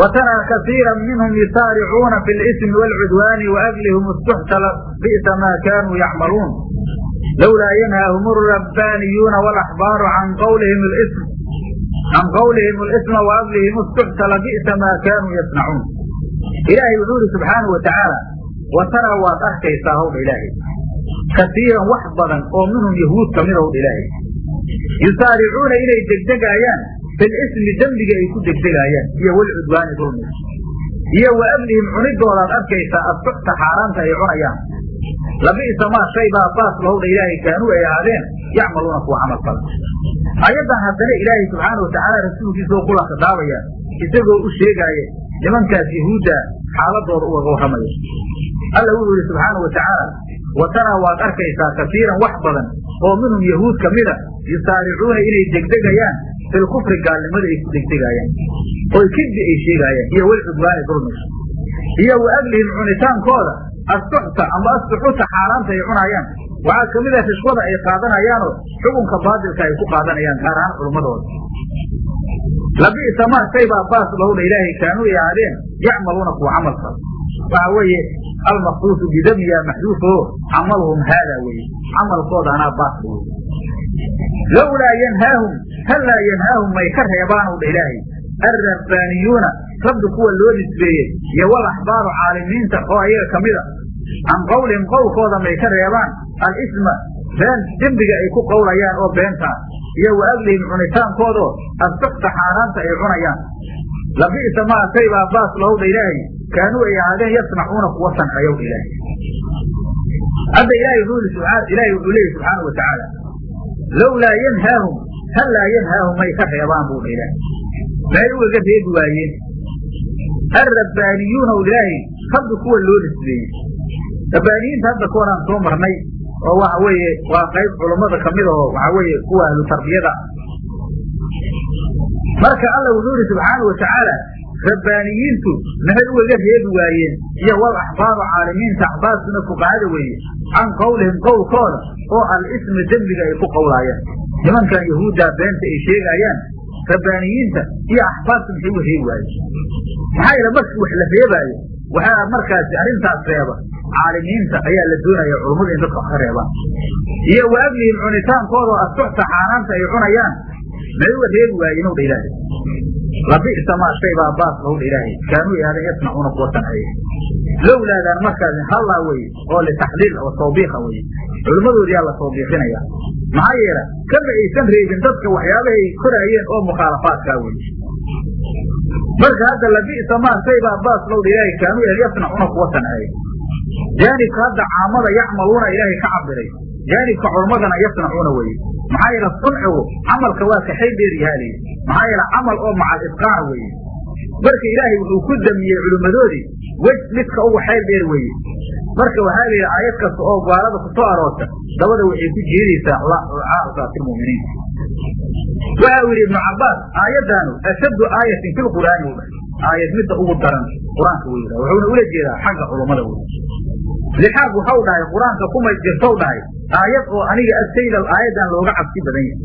وترى كثيرا منهم يسارعون في الإثم والعدوان وأكلهم السحت بئس ما كانوا يعملون لولا ينهاهم الربانيون والأحبار عن قولهم الإثم عن قولهم الإثم وأكلهم السحت لبئس ما wa taraa waad arkaysaa hawdha ilaahay. Kasiiran wax badan oo minhum yahuud ka mid ah howdha ilaahay. Yusaaricuuna inay degdegaayaan bilismi dembiga ay ku degdegaayaan iyo walcudwaani dulmi iyo wa amnihim cunidoodaad arkaysaa assuxta xaaraanta ay cunayaan. Labi'sa maa shay baa baasla howdha ilaahay kaanuu ay ahaadeen yacmaluuna kuwa camal fala ayadan haddana ilaahay subxaana watacaala rasuulkiisa oo kula khidaabayaan isagoo u sheegaaya nimankaas yahuudda xaaladooda ugaga warramaya alla wuxuu yihi subxaana wa tacaala wa taraa waad arkaysaa kasiiran wax badan oo minhum yahuud ka mida yusaaricuuna inay degdegayaan filkufri gaalnimada ay ku degdegaayaan oy kidbi ay sheegaayaan iyo walcudwaani dulmiga iyo wa aglihim cunitaankooda assuxta ama assuxuta xaaraanta ay cunaayaan waxaa ka mid a rishwada ay qaadanayaanoo xukunka baadilka ay ku qaadanayaan gaar ahaan culummadooda labi'sa maa shay baa baas ilaahay kaanuu ay ahaadeen yacmaluuna kuwa camal fala waxa weeye almaqsuusu bidamiya maxduufo camaluhum haada weye camalkooda anaa baas la weye lowlaa yanhaahum hallaa yanhaahum may ka reebaanow dha ilaahay. Alrabbaaniyuuna rabbi kuwa loo nisbeeyey iyo wal axbaaru caalimiinta oo ayaga ka mid a. Can qowlihim qowlkooda may ka reebaan. Alisma been dembiga ay ku qowlayaan oo beentaa iyo wa aglihim cunitaankoodaoo assuxta xaaraanta ay cunayaan. Labi'sa maa shay baa baas lahowdha ilaahay kaanuu ay ahaadeen yasnacuuna kuwa sanceeyow ilaahay. Hadda ilaahay wuxuu leeyahy subxaana wa tacaala lowlaa yanhaahum hallaa yanhaahum may ka reebaan buu dha ilaahay. May ugaga reebi waayeen? Alrabbaaniyuuna ilaahay rabbi kuwa loo nisbeeyey rabbaaniyiinta hadda ka horaan soo marnay oo waxa weeye waa qayb culummada ka mid aho waxa weeye kuwa ahlu tarbiyada. Marka alla wuxuu yihi subxaana wa tacaala rabbaaniyiintu maxay ugaga reebi waayeen iyo wal axbaaru caalimiinta axbaartuna fuqahada weeye can qowlihim qowlkooda oo al-ismi dembiga ay ku qowlaayaan nimankan yahuuddaa beenta ay sheegaayaan rabbaaniyiinta iyo axbaartu maxay uga reebi waayeen? Maxaa yeele markii wax la reebaayo waxaa markaasi arrintaas reeba caalimiinta ayaa la doonaya culummada in dadka ka reebaan iyo wa aglihim cunitaankooda oo assuxta xaaraanta ay cunayaan maxay uga reebi waayeen ow dha ilaahay. Labi'sa maa shay baa baas law dha ilaahay. Kaanuu ihaadan yasnacuuna kuwa sanceeye lowlaadaan markaasi hallaa weye oo litaxliil oo tawbiiqa weye culimmadoodiyaa la tawbiiqinaya. Maxaa yeele kama aysan reebin dadka waxyaabahay koraayeen oo mukhaalafaadkaa weye marka hadda labi'sa maa shay baa baas low dha ilaahay kaanuu ihaadan yasnacuuna kuwa sanceeye jaanibka hadda caamada yacmaluuna ilaahay ka cabiray jaanibka culummadana yasnacuuna weye maxaa yeele suncigu camalka waa kaxay dheeryahaaliy maxaa yeele camal oo macal itqaana weeye marka ilaahay wuxuu ku damiyey culimmadoodii wej midka ugu xayl dheer weeye marka waxaa la yidhi aayad kasta oo gaalada ku soo aroorta dabada waxay ku jeedaysaa caasatirmuminiin waxa uu yidhi ibnu cabbaas aayaddaanu ashaddu aayatin fi lqur'aani dhahay aayad midda ugu daran qur'aanka wey wuxuuna ula jeedaa xagga culummada wey lixaaq waxau dhahay qur'aanka kumay jirtow dhahay aayad oo aniga agtayda aayaddan looga cabsi badan yahay.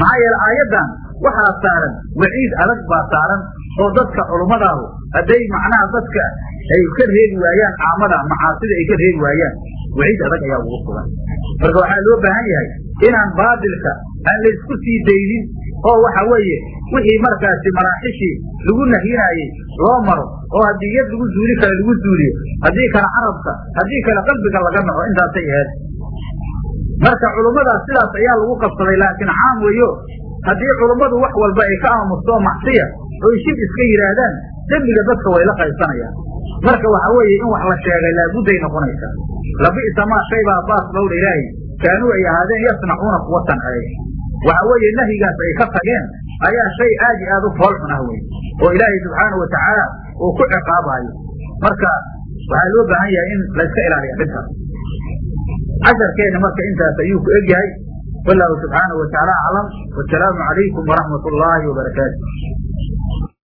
Maxaa yeele aayaddan waxaa saaran waciid adag baa saaran oo dadka culummadaadu hadday macnaha dadka ay ka reebi waayaan caamada macaasida ay ka reebi waayaan waciid adag ayaa ugu sugan. Marka waxaa loo baahan yahay inaan baadilka aan laysku sii daynin oo waxa weeye wixii markaasi maraaxishii lagu nahyinaayey loo maro oo haddii yad lagu zuuli kale lagu zuuliyo haddii kale carabka haddii kale qalbiga laga naco intaasay ahayd. Marka culummadaas sidaas ayaa lagu qabsaday laakiin caam weeyo haddii culummadu wax walba ay ka aamusto macsiya oy shib iska yidhaahdaan dembiga dadka way la qaybsanayaan marka waxa weeye in wax la sheegay laabudday noqonaysaa labi'sa maa shay baa baas lowdha ilaahay kaanuu ay ahaadeen yasnacuuna kuwa sanceey waxa weeye nahyigaas ay ka tageen ayaa shay aad iyo aad u fool xun ah wey oo ilaahay subxaanau watacaala uu ku ciqaabaayo. Marka waxaa loo baahan yahay in layska ilaaliya arrintaas casharkeenna marka intaas ayuu ku egyahay. Wallahu subxaanahu watacaala aclam. Wasalaamu calaykum waraxmat ullaahi wabarakaatu